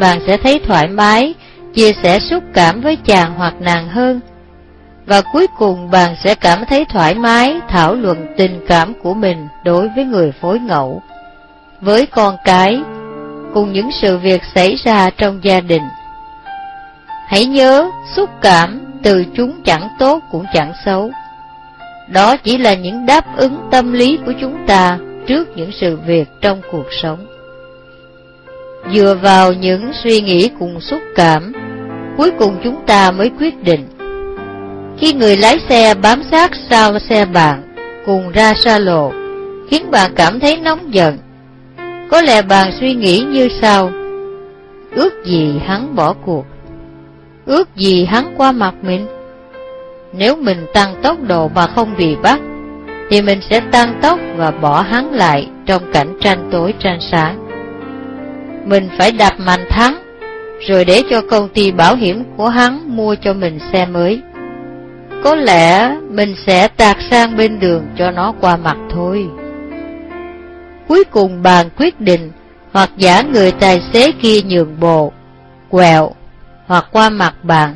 bạn sẽ thấy thoải mái, chia sẻ xúc cảm với chàng hoặc nàng hơn. Và cuối cùng bạn sẽ cảm thấy thoải mái thảo luận tình cảm của mình đối với người phối ngẫu, với con cái, cùng những sự việc xảy ra trong gia đình. Hãy nhớ, xúc cảm từ chúng chẳng tốt cũng chẳng xấu. Đó chỉ là những đáp ứng tâm lý của chúng ta trước những sự việc trong cuộc sống. Dựa vào những suy nghĩ cùng xúc cảm, cuối cùng chúng ta mới quyết định. Khi người lái xe bám sát sau xe bạn, cùng ra xa lộ, khiến bạn cảm thấy nóng giận, có lẽ bạn suy nghĩ như sau, ước gì hắn bỏ cuộc, ước gì hắn qua mặt mình. Nếu mình tăng tốc độ mà không bị bắt, thì mình sẽ tăng tốc và bỏ hắn lại trong cảnh tranh tối tranh sáng. Mình phải đạp mạnh thắng, rồi để cho công ty bảo hiểm của hắn mua cho mình xe mới. Có lẽ mình sẽ tạt sang bên đường cho nó qua mặt thôi. Cuối cùng bạn quyết định hoặc giả người tài xế kia nhường bộ, quẹo hoặc qua mặt bạn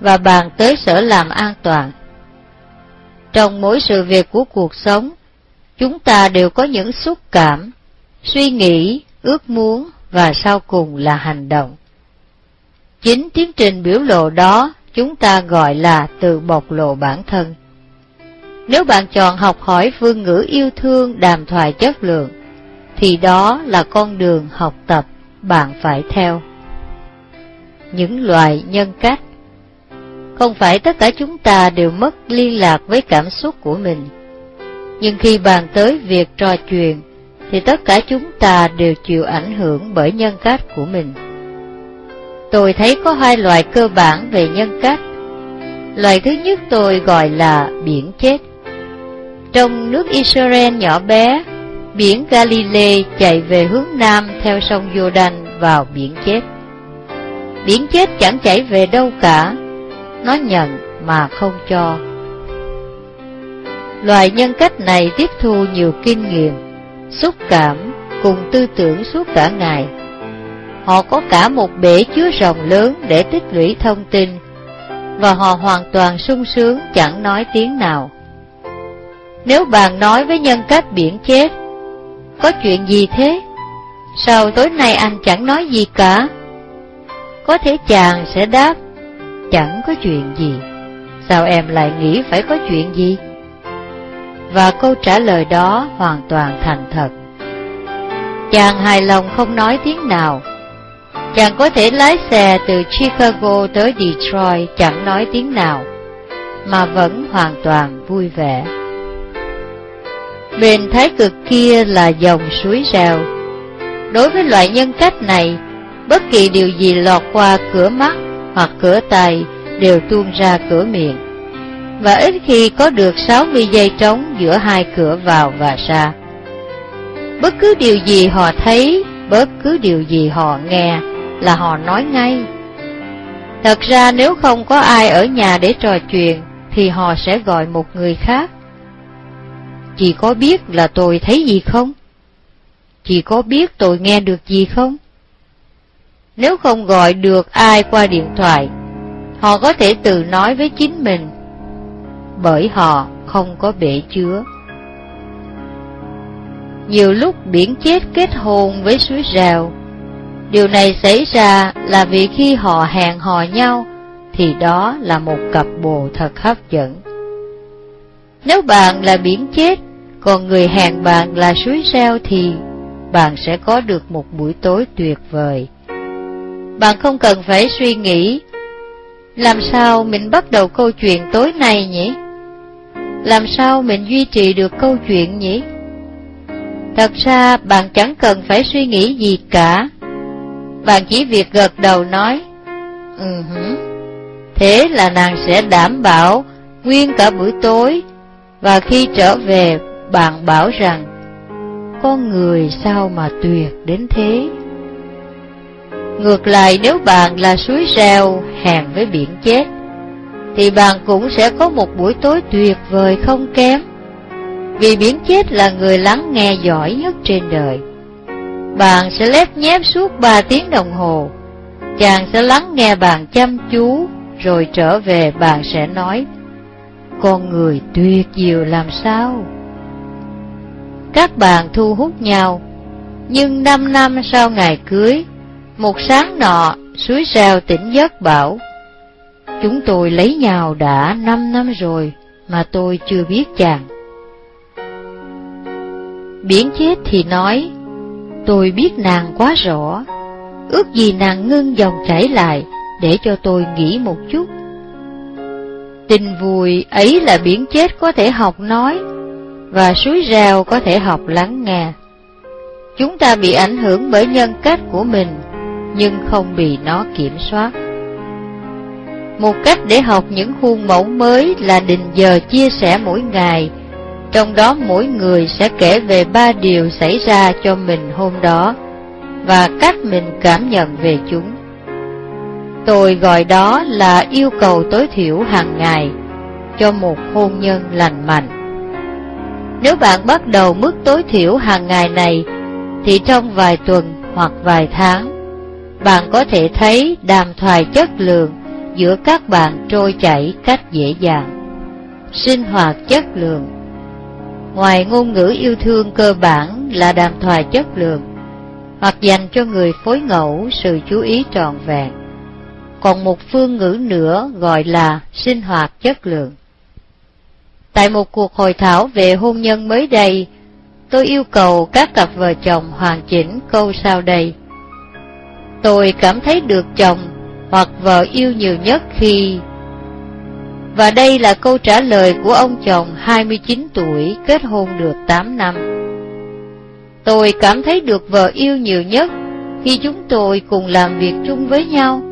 và bạn tới sở làm an toàn. Trong mỗi sự việc của cuộc sống, chúng ta đều có những xúc cảm, suy nghĩ, ước muốn và sau cùng là hành động. Chính tiến trình biểu lộ đó chúng ta gọi là tự bộc lộ bản thân. Nếu bạn chọn học hỏi phương ngữ yêu thương đàm thoại chất lượng, thì đó là con đường học tập bạn phải theo. Những loại nhân cách Không phải tất cả chúng ta đều mất liên lạc với cảm xúc của mình. Nhưng khi bàn tới việc trò chuyện, thì tất cả chúng ta đều chịu ảnh hưởng bởi nhân cách của mình. Tôi thấy có hai loại cơ bản về nhân cách. Loại thứ nhất tôi gọi là biển chết. Trong nước Israel nhỏ bé, biển Galilee chạy về hướng nam theo sông Jordan vào biển chết. Biển chết chẳng chảy về đâu cả, nó nhận mà không cho. Loại nhân cách này tiếp thu nhiều kinh nghiệm, xúc cảm cùng tư tưởng suốt cả ngày. Họ có cả một bể chứa rồng lớn để tích lũy thông tin, và họ hoàn toàn sung sướng chẳng nói tiếng nào. Nếu bạn nói với nhân cách biển chết, có chuyện gì thế? Sao tối nay anh chẳng nói gì cả? Có thể chàng sẽ đáp, chẳng có chuyện gì. Sao em lại nghĩ phải có chuyện gì? Và câu trả lời đó hoàn toàn thành thật. Chàng hài lòng không nói tiếng nào. Chàng có thể lái xe từ Chicago tới Detroit chẳng nói tiếng nào, mà vẫn hoàn toàn vui vẻ. Bên thái cực kia là dòng suối rào. Đối với loại nhân cách này, bất kỳ điều gì lọt qua cửa mắt hoặc cửa tay đều tuôn ra cửa miệng, và ít khi có được 60 giây trống giữa hai cửa vào và ra. Bất cứ điều gì họ thấy, bất cứ điều gì họ nghe là họ nói ngay. Thật ra nếu không có ai ở nhà để trò chuyện, thì họ sẽ gọi một người khác. Chị có biết là tôi thấy gì không? Chị có biết tôi nghe được gì không? Nếu không gọi được ai qua điện thoại, họ có thể tự nói với chính mình, bởi họ không có bể chứa. Nhiều lúc biển chết kết hôn với suối rào. Điều này xảy ra là vì khi họ hẹn hò nhau, thì đó là một cặp bồ thật hấp dẫn. Nếu bạn là biển chết, còn người hẹn bạn là suối reo thì bạn sẽ có được một buổi tối tuyệt vời. Bạn không cần phải suy nghĩ, làm sao mình bắt đầu câu chuyện tối nay nhỉ? Làm sao mình duy trì được câu chuyện nhỉ? Thật ra bạn chẳng cần phải suy nghĩ gì cả. Bạn chỉ việc gật đầu nói, Ừ hử. Thế là nàng sẽ đảm bảo nguyên cả buổi tối, và khi trở về bạn bảo rằng, con người sao mà tuyệt đến thế? Ngược lại nếu bạn là suối reo hèn với biển chết, thì bạn cũng sẽ có một buổi tối tuyệt vời không kém. Vì biến chết là người lắng nghe giỏi nhất trên đời. Bạn sẽ lép nhép suốt 3 tiếng đồng hồ, Chàng sẽ lắng nghe bạn chăm chú, rồi trở về bạn sẽ nói, Con người tuyệt diệu làm sao? Các bạn thu hút nhau, nhưng năm năm sau ngày cưới, một sáng nọ, suối rào tỉnh giấc bảo, Chúng tôi lấy nhau đã năm năm rồi, mà tôi chưa biết chàng. Biển chết thì nói, tôi biết nàng quá rõ, ước gì nàng ngưng dòng chảy lại, để cho tôi nghĩ một chút. Tình vui ấy là biển chết có thể học nói, và suối rào có thể học lắng nghe. Chúng ta bị ảnh hưởng bởi nhân cách của mình, nhưng không bị nó kiểm soát. Một cách để học những khuôn mẫu mới là định giờ chia sẻ mỗi ngày, trong đó mỗi người sẽ kể về ba điều xảy ra cho mình hôm đó, và cách mình cảm nhận về chúng. Tôi gọi đó là yêu cầu tối thiểu hàng ngày cho một hôn nhân lành mạnh. Nếu bạn bắt đầu mức tối thiểu hàng ngày này, thì trong vài tuần hoặc vài tháng, bạn có thể thấy đàm thoại chất lượng giữa các bạn trôi chảy cách dễ dàng. Sinh hoạt chất lượng Ngoài ngôn ngữ yêu thương cơ bản là đàm thoại chất lượng, hoặc dành cho người phối ngẫu sự chú ý trọn vẹn. Còn một phương ngữ nữa gọi là sinh hoạt chất lượng. Tại một cuộc hội thảo về hôn nhân mới đây, tôi yêu cầu các cặp vợ chồng hoàn chỉnh câu sau đây. Tôi cảm thấy được chồng hoặc vợ yêu nhiều nhất khi... Và đây là câu trả lời của ông chồng 29 tuổi kết hôn được 8 năm. Tôi cảm thấy được vợ yêu nhiều nhất khi chúng tôi cùng làm việc chung với nhau.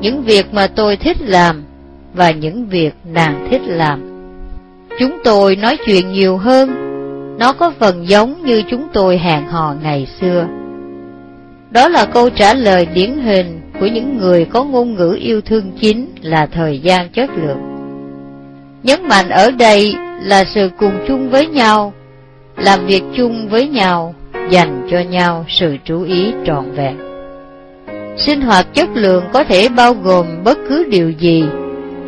Những việc mà tôi thích làm và những việc nàng thích làm. Chúng tôi nói chuyện nhiều hơn, nó có phần giống như chúng tôi hẹn hò ngày xưa. Đó là câu trả lời điển hình của những người có ngôn ngữ yêu thương chính là thời gian chất lượng. Nhấn mạnh ở đây là sự cùng chung với nhau, làm việc chung với nhau, dành cho nhau sự chú ý trọn vẹn. Sinh hoạt chất lượng có thể bao gồm bất cứ điều gì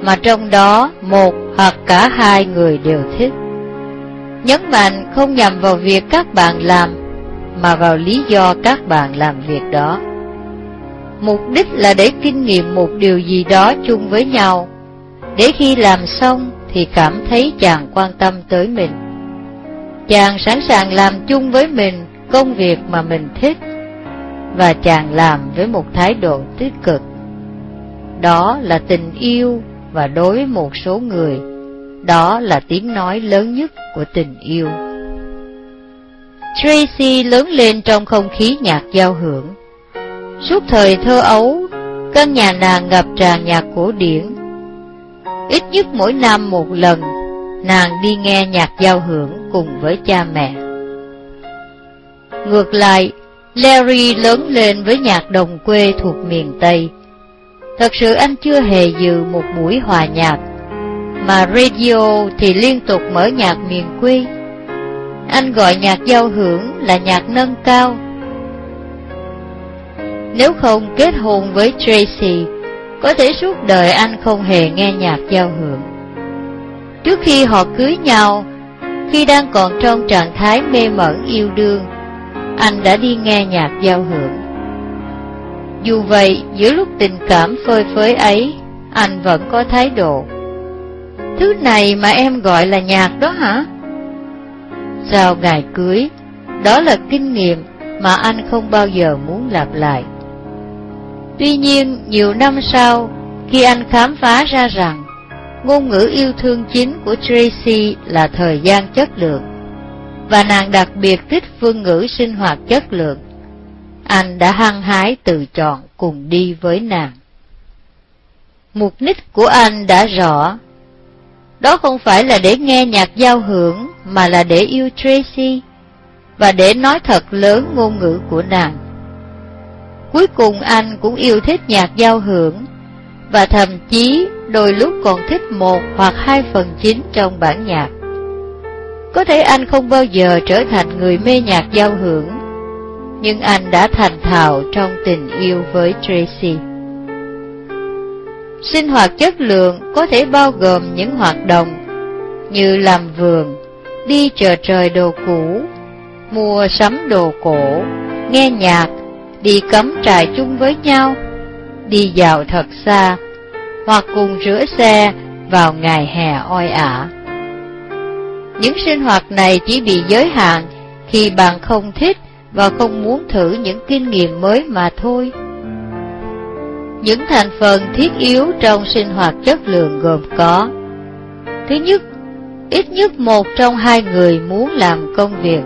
mà trong đó một hoặc cả hai người đều thích. Nhấn mạnh không nhằm vào việc các bạn làm, mà vào lý do các bạn làm việc đó. Mục đích là để kinh nghiệm một điều gì đó chung với nhau, để khi làm xong thì cảm thấy chàng quan tâm tới mình. Chàng sẵn sàng làm chung với mình công việc mà mình thích, và chàng làm với một thái độ tích cực. Đó là tình yêu và đối với một số người, đó là tiếng nói lớn nhất của tình yêu. Tracy lớn lên trong không khí nhạc giao hưởng. Suốt thời thơ ấu, căn nhà nàng ngập tràn nhạc cổ điển. Ít nhất mỗi năm một lần, nàng đi nghe nhạc giao hưởng cùng với cha mẹ. Ngược lại, Larry lớn lên với nhạc đồng quê thuộc miền Tây. Thật sự anh chưa hề dự một buổi hòa nhạc, mà radio thì liên tục mở nhạc miền quê. Anh gọi nhạc giao hưởng là nhạc nâng cao. Nếu không kết hôn với Tracy, có thể suốt đời anh không hề nghe nhạc giao hưởng. Trước khi họ cưới nhau, khi đang còn trong trạng thái mê mẩn yêu đương, anh đã đi nghe nhạc giao hưởng. Dù vậy, giữa lúc tình cảm phơi phới ấy, anh vẫn có thái độ. Thứ này mà em gọi là nhạc đó hả? Sau ngày cưới, đó là kinh nghiệm mà anh không bao giờ muốn lặp lại. Tuy nhiên, nhiều năm sau, khi anh khám phá ra rằng ngôn ngữ yêu thương chính của Tracy là thời gian chất lượng, và nàng đặc biệt thích phương ngữ sinh hoạt chất lượng, anh đã hăng hái tự chọn cùng đi với nàng. Mục đích của anh đã rõ, đó không phải là để nghe nhạc giao hưởng mà là để yêu Tracy và để nói thật lớn ngôn ngữ của nàng. Cuối cùng anh cũng yêu thích nhạc giao hưởng và thậm chí đôi lúc còn thích một hoặc hai phần chính trong bản nhạc. Có thể anh không bao giờ trở thành người mê nhạc giao hưởng, nhưng anh đã thành thạo trong tình yêu với Tracy. Sinh hoạt chất lượng có thể bao gồm những hoạt động như làm vườn, đi chờ trời đồ cũ, mua sắm đồ cổ, nghe nhạc, đi cắm trại chung với nhau, đi dạo thật xa, hoặc cùng rửa xe vào ngày hè oi ả. Những sinh hoạt này chỉ bị giới hạn khi bạn không thích và không muốn thử những kinh nghiệm mới mà thôi. Những thành phần thiết yếu trong sinh hoạt chất lượng gồm có Thứ nhất, ít nhất một trong hai người muốn làm công việc.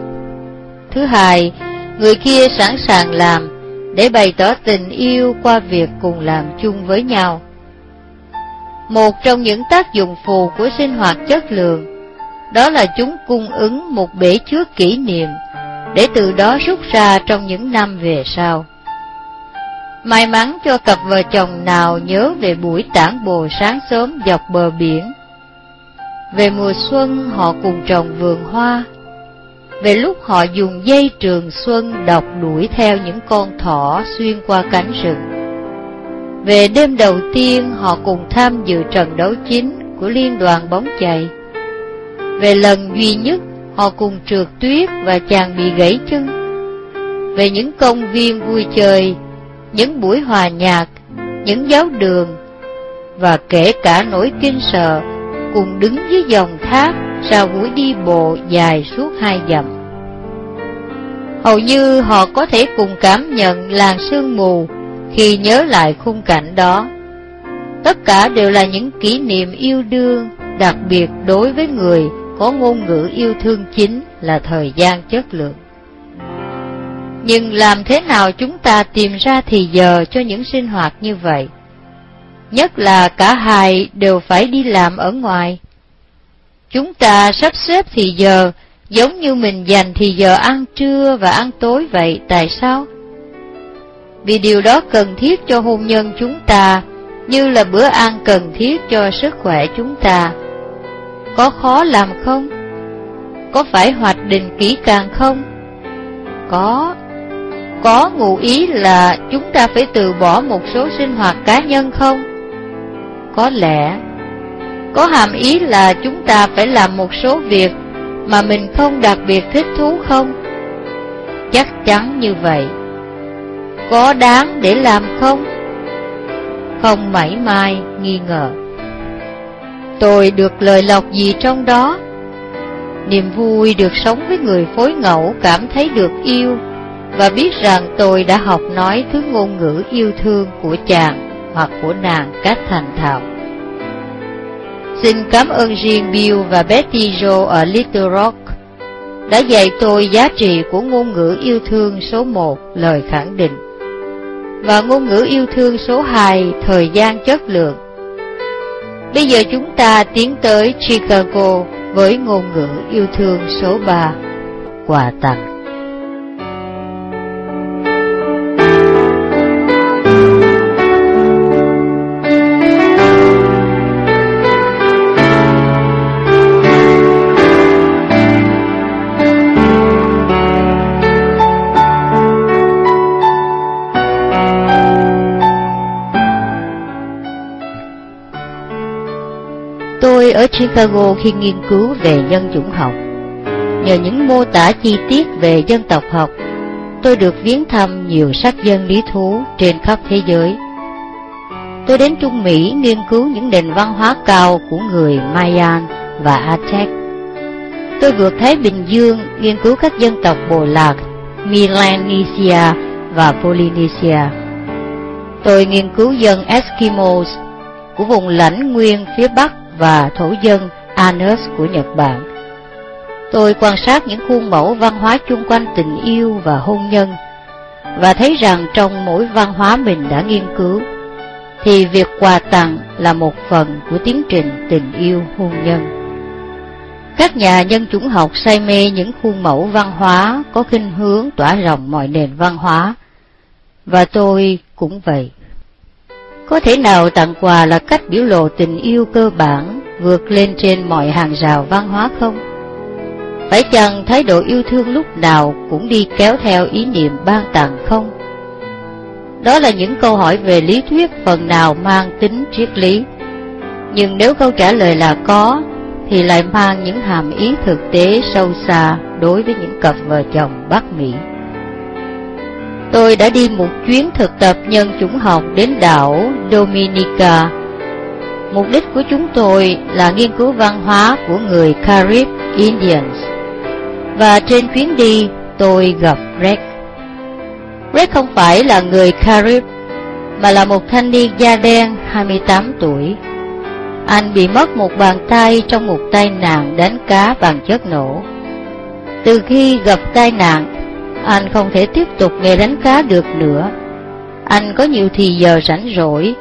Thứ hai, người kia sẵn sàng làm để bày tỏ tình yêu qua việc cùng làm chung với nhau. Một trong những tác dụng phù của sinh hoạt chất lượng, đó là chúng cung ứng một bể chứa kỷ niệm để từ đó rút ra trong những năm về sau. May mắn cho cặp vợ chồng nào nhớ về buổi tản bồ sáng sớm dọc bờ biển. Về mùa xuân, họ cùng trồng vườn hoa. Về lúc họ dùng dây trường xuân đọc đuổi theo những con thỏ xuyên qua cánh rừng. Về đêm đầu tiên họ cùng tham dự trận đấu chính của liên đoàn bóng chày. Về lần duy nhất họ cùng trượt tuyết và chàng bị gãy chân. Về những công viên vui chơi những buổi hòa nhạc, những giáo đường, và kể cả nỗi kinh sợ cùng đứng dưới dòng thác sau buổi đi bộ dài suốt hai dặm. Hầu như họ có thể cùng cảm nhận làn sương mù khi nhớ lại khung cảnh đó. Tất cả đều là những kỷ niệm yêu đương, đặc biệt đối với người có ngôn ngữ yêu thương chính là thời gian chất lượng. Nhưng làm thế nào chúng ta tìm ra thì giờ cho những sinh hoạt như vậy? Nhất là cả hai đều phải đi làm ở ngoài. Chúng ta sắp xếp thì giờ giống như mình dành thì giờ ăn trưa và ăn tối vậy, tại sao? Vì điều đó cần thiết cho hôn nhân chúng ta, như là bữa ăn cần thiết cho sức khỏe chúng ta. Có khó làm không? Có phải hoạch định kỹ càng không? Có, có ngụ ý là chúng ta phải từ bỏ một số sinh hoạt cá nhân không? Có lẽ có hàm ý là chúng ta phải làm một số việc Mà mình không đặc biệt thích thú không? Chắc chắn như vậy Có đáng để làm không? Không mảy may, nghi ngờ Tôi được lời lọc gì trong đó? Niềm vui được sống với người phối ngẫu cảm thấy được yêu và biết rằng tôi đã học nói thứ ngôn ngữ yêu thương của chàng hoặc của nàng cách thành thạo. Xin cảm ơn riêng Bill và Betty Jo ở Little Rock đã dạy tôi giá trị của ngôn ngữ yêu thương số 1 lời khẳng định và ngôn ngữ yêu thương số 2 thời gian chất lượng. Bây giờ chúng ta tiến tới Chicago với ngôn ngữ yêu thương số 3 quà tặng. Ở Chicago khi nghiên cứu về nhân chủng học. Nhờ những mô tả chi tiết về dân tộc học, tôi được viếng thăm nhiều sách dân lý thú trên khắp thế giới. Tôi đến Trung Mỹ nghiên cứu những nền văn hóa cao của người Mayan và Aztec. Tôi vượt Thái Bình Dương nghiên cứu các dân tộc Bồ Lạc, Melanesia và Polynesia. Tôi nghiên cứu dân Eskimos của vùng lãnh nguyên phía Bắc và thổ dân Anus của Nhật Bản. Tôi quan sát những khuôn mẫu văn hóa chung quanh tình yêu và hôn nhân, và thấy rằng trong mỗi văn hóa mình đã nghiên cứu, thì việc quà tặng là một phần của tiến trình tình yêu hôn nhân. Các nhà nhân chủng học say mê những khuôn mẫu văn hóa có khinh hướng tỏa rộng mọi nền văn hóa, và tôi cũng vậy. Có thể nào tặng quà là cách biểu lộ tình yêu cơ bản vượt lên trên mọi hàng rào văn hóa không? Phải chăng thái độ yêu thương lúc nào cũng đi kéo theo ý niệm ban tặng không? Đó là những câu hỏi về lý thuyết phần nào mang tính triết lý. Nhưng nếu câu trả lời là có, thì lại mang những hàm ý thực tế sâu xa đối với những cặp vợ chồng Bắc Mỹ. Tôi đã đi một chuyến thực tập nhân chủng học đến đảo Dominica. Mục đích của chúng tôi là nghiên cứu văn hóa của người Carib Indians. Và trên chuyến đi, tôi gặp Rex. Rex không phải là người Carib, mà là một thanh niên da đen 28 tuổi. Anh bị mất một bàn tay trong một tai nạn đánh cá bằng chất nổ. Từ khi gặp tai nạn, anh không thể tiếp tục nghề đánh cá được nữa. Anh có nhiều thì giờ rảnh rỗi,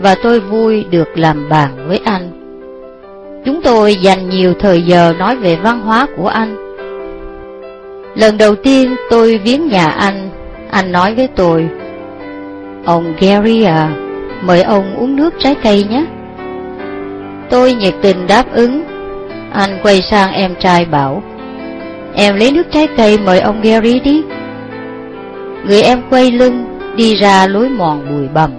và tôi vui được làm bạn với anh. Chúng tôi dành nhiều thời giờ nói về văn hóa của anh. Lần đầu tiên tôi viếng nhà anh, anh nói với tôi, Ông Gary à, mời ông uống nước trái cây nhé. Tôi nhiệt tình đáp ứng. Anh quay sang em trai bảo, Em lấy nước trái cây mời ông Gary đi. Người em quay lưng, đi ra lối mòn bụi bầm,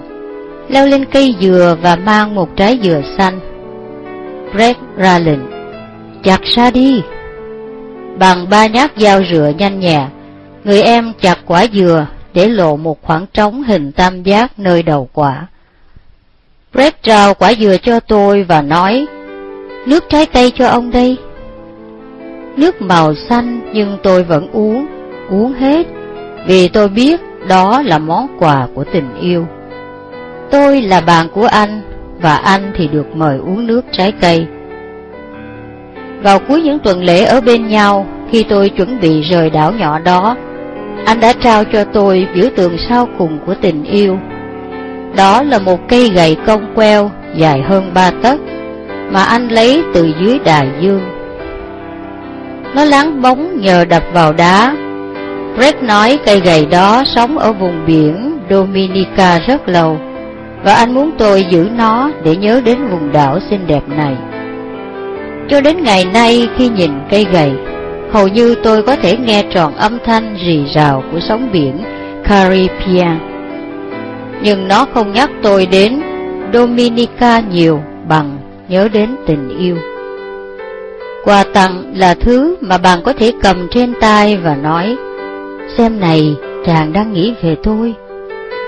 leo lên cây dừa và mang một trái dừa xanh. Brett ra lệnh, chặt ra đi. Bằng ba nhát dao rửa nhanh nhẹ, người em chặt quả dừa để lộ một khoảng trống hình tam giác nơi đầu quả. Brett trao quả dừa cho tôi và nói, nước trái cây cho ông đây. Nước màu xanh nhưng tôi vẫn uống, uống hết, vì tôi biết đó là món quà của tình yêu. Tôi là bạn của anh, và anh thì được mời uống nước trái cây. Vào cuối những tuần lễ ở bên nhau, khi tôi chuẩn bị rời đảo nhỏ đó, anh đã trao cho tôi biểu tượng sau cùng của tình yêu. Đó là một cây gậy cong queo dài hơn ba tấc, mà anh lấy từ dưới đài dương. Nó láng bóng nhờ đập vào đá. Brett nói cây gậy đó sống ở vùng biển Dominica rất lâu, và anh muốn tôi giữ nó để nhớ đến vùng đảo xinh đẹp này. Cho đến ngày nay khi nhìn cây gậy, hầu như tôi có thể nghe tròn âm thanh rì rào của sóng biển Caribbean. Nhưng nó không nhắc tôi đến Dominica nhiều bằng nhớ đến tình yêu. Quà tặng là thứ mà bạn có thể cầm trên tay và nói, xem này, chàng đang nghĩ về tôi,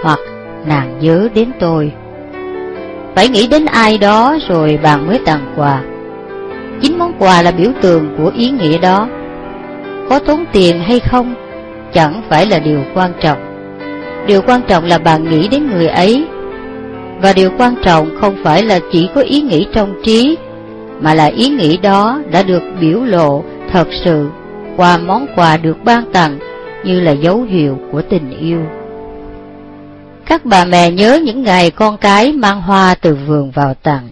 hoặc nàng nhớ đến tôi. Phải nghĩ đến ai đó rồi bạn mới tặng quà. Chính món quà là biểu tượng của ý nghĩa đó. Có tốn tiền hay không, chẳng phải là điều quan trọng. Điều quan trọng là bạn nghĩ đến người ấy. Và điều quan trọng không phải là chỉ có ý nghĩ trong trí mà là ý nghĩ đó đã được biểu lộ thật sự qua món quà được ban tặng như là dấu hiệu của tình yêu. Các bà mẹ nhớ những ngày con cái mang hoa từ vườn vào tặng.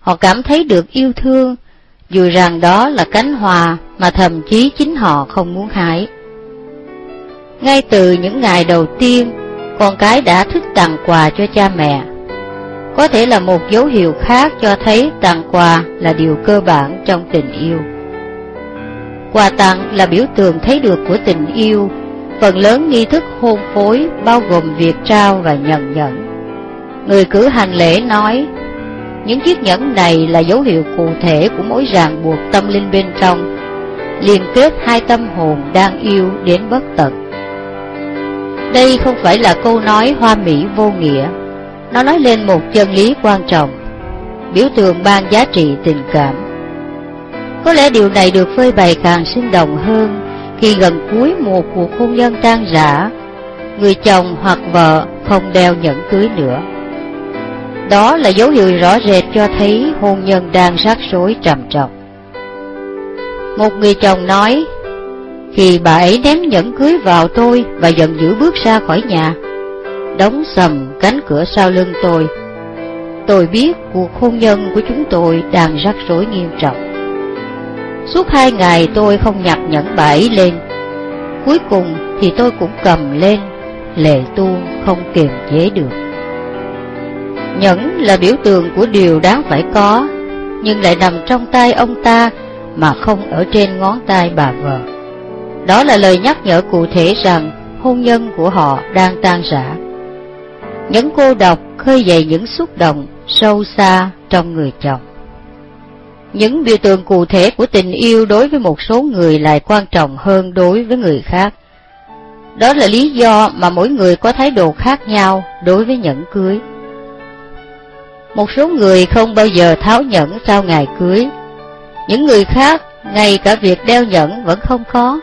Họ cảm thấy được yêu thương, dù rằng đó là cánh hoa mà thậm chí chính họ không muốn hái. Ngay từ những ngày đầu tiên, con cái đã thích tặng quà cho cha mẹ có thể là một dấu hiệu khác cho thấy tặng quà là điều cơ bản trong tình yêu. Quà tặng là biểu tượng thấy được của tình yêu, phần lớn nghi thức hôn phối bao gồm việc trao và nhận nhẫn. Người cử hành lễ nói, những chiếc nhẫn này là dấu hiệu cụ thể của mối ràng buộc tâm linh bên trong, liên kết hai tâm hồn đang yêu đến bất tận. Đây không phải là câu nói hoa mỹ vô nghĩa, nó nói lên một chân lý quan trọng, biểu tượng ban giá trị tình cảm. Có lẽ điều này được phơi bày càng sinh động hơn khi gần cuối một cuộc hôn nhân tan rã, người chồng hoặc vợ không đeo nhẫn cưới nữa. Đó là dấu hiệu rõ rệt cho thấy hôn nhân đang rắc rối trầm trọng. Một người chồng nói, khi bà ấy ném nhẫn cưới vào tôi và giận dữ bước ra khỏi nhà, đóng sầm cánh cửa sau lưng tôi. Tôi biết cuộc hôn nhân của chúng tôi đang rắc rối nghiêm trọng. Suốt hai ngày tôi không nhặt nhẫn bẫy lên. Cuối cùng thì tôi cũng cầm lên, lệ tuôn không kiềm chế được. Nhẫn là biểu tượng của điều đáng phải có, nhưng lại nằm trong tay ông ta mà không ở trên ngón tay bà vợ. Đó là lời nhắc nhở cụ thể rằng hôn nhân của họ đang tan rã. Những cô độc khơi dậy những xúc động sâu xa trong người chồng. Những biểu tượng cụ thể của tình yêu đối với một số người lại quan trọng hơn đối với người khác. Đó là lý do mà mỗi người có thái độ khác nhau đối với nhẫn cưới. Một số người không bao giờ tháo nhẫn sau ngày cưới. Những người khác, ngay cả việc đeo nhẫn vẫn không có.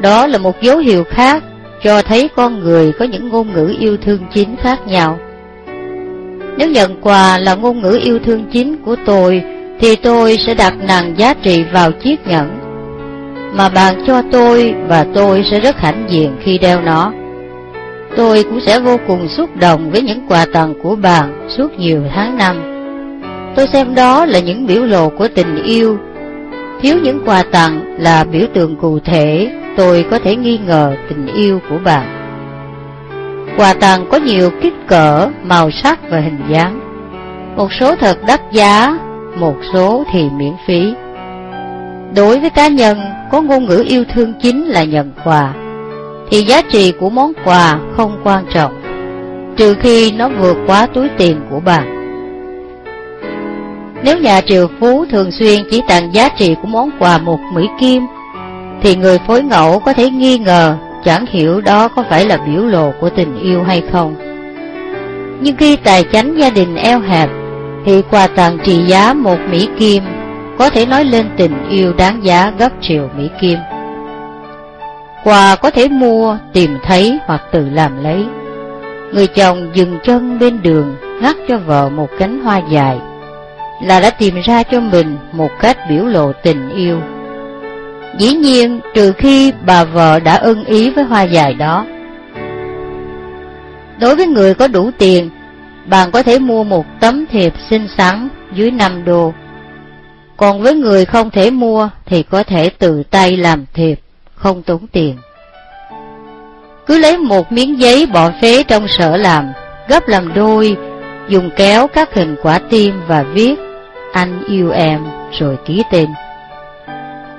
Đó là một dấu hiệu khác cho thấy con người có những ngôn ngữ yêu thương chính khác nhau. Nếu nhận quà là ngôn ngữ yêu thương chính của tôi, thì tôi sẽ đặt nặng giá trị vào chiếc nhẫn. Mà bạn cho tôi và tôi sẽ rất hãnh diện khi đeo nó. Tôi cũng sẽ vô cùng xúc động với những quà tặng của bạn suốt nhiều tháng năm. Tôi xem đó là những biểu lộ của tình yêu. Thiếu những quà tặng là biểu tượng cụ thể, tôi có thể nghi ngờ tình yêu của bạn. Quà tặng có nhiều kích cỡ, màu sắc và hình dáng. Một số thật đắt giá, một số thì miễn phí. Đối với cá nhân, có ngôn ngữ yêu thương chính là nhận quà thì giá trị của món quà không quan trọng, trừ khi nó vượt quá túi tiền của bạn. Nếu nhà triều phú thường xuyên chỉ tặng giá trị của món quà một Mỹ Kim, thì người phối ngẫu có thể nghi ngờ chẳng hiểu đó có phải là biểu lộ của tình yêu hay không. Nhưng khi tài chánh gia đình eo hẹp, thì quà tặng trị giá một Mỹ Kim có thể nói lên tình yêu đáng giá gấp triệu Mỹ Kim. Quà có thể mua, tìm thấy hoặc tự làm lấy. Người chồng dừng chân bên đường, ngắt cho vợ một cánh hoa dài, là đã tìm ra cho mình một cách biểu lộ tình yêu. Dĩ nhiên, trừ khi bà vợ đã ưng ý với hoa dài đó. Đối với người có đủ tiền, bạn có thể mua một tấm thiệp xinh xắn dưới 5 đô. Còn với người không thể mua thì có thể tự tay làm thiệp không tốn tiền. Cứ lấy một miếng giấy bỏ phế trong sở làm, gấp làm đôi, dùng kéo các hình quả tim và viết Anh yêu em rồi ký tên.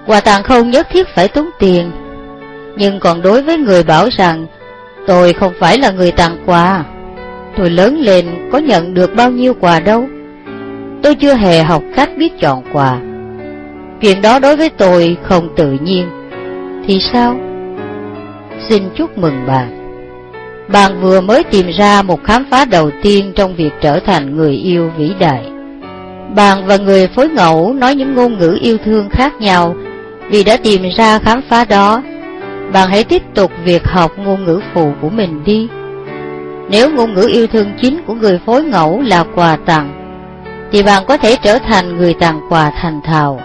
Quà tặng không nhất thiết phải tốn tiền, nhưng còn đối với người bảo rằng tôi không phải là người tặng quà, tôi lớn lên có nhận được bao nhiêu quà đâu. Tôi chưa hề học cách biết chọn quà. Chuyện đó đối với tôi không tự nhiên thì sao? Xin chúc mừng bạn. Bạn vừa mới tìm ra một khám phá đầu tiên trong việc trở thành người yêu vĩ đại. Bạn và người phối ngẫu nói những ngôn ngữ yêu thương khác nhau vì đã tìm ra khám phá đó. Bạn hãy tiếp tục việc học ngôn ngữ phụ của mình đi. Nếu ngôn ngữ yêu thương chính của người phối ngẫu là quà tặng, thì bạn có thể trở thành người tặng quà thành thạo.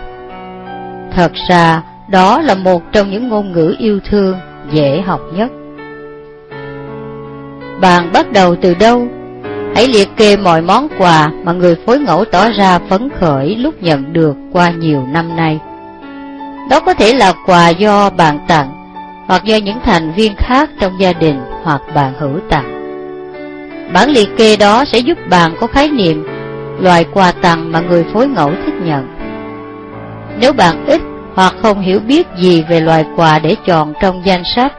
Thật ra, đó là một trong những ngôn ngữ yêu thương dễ học nhất. Bạn bắt đầu từ đâu? Hãy liệt kê mọi món quà mà người phối ngẫu tỏ ra phấn khởi lúc nhận được qua nhiều năm nay. Đó có thể là quà do bạn tặng, hoặc do những thành viên khác trong gia đình hoặc bạn hữu tặng. Bản liệt kê đó sẽ giúp bạn có khái niệm loại quà tặng mà người phối ngẫu thích nhận. Nếu bạn ít hoặc không hiểu biết gì về loại quà để chọn trong danh sách.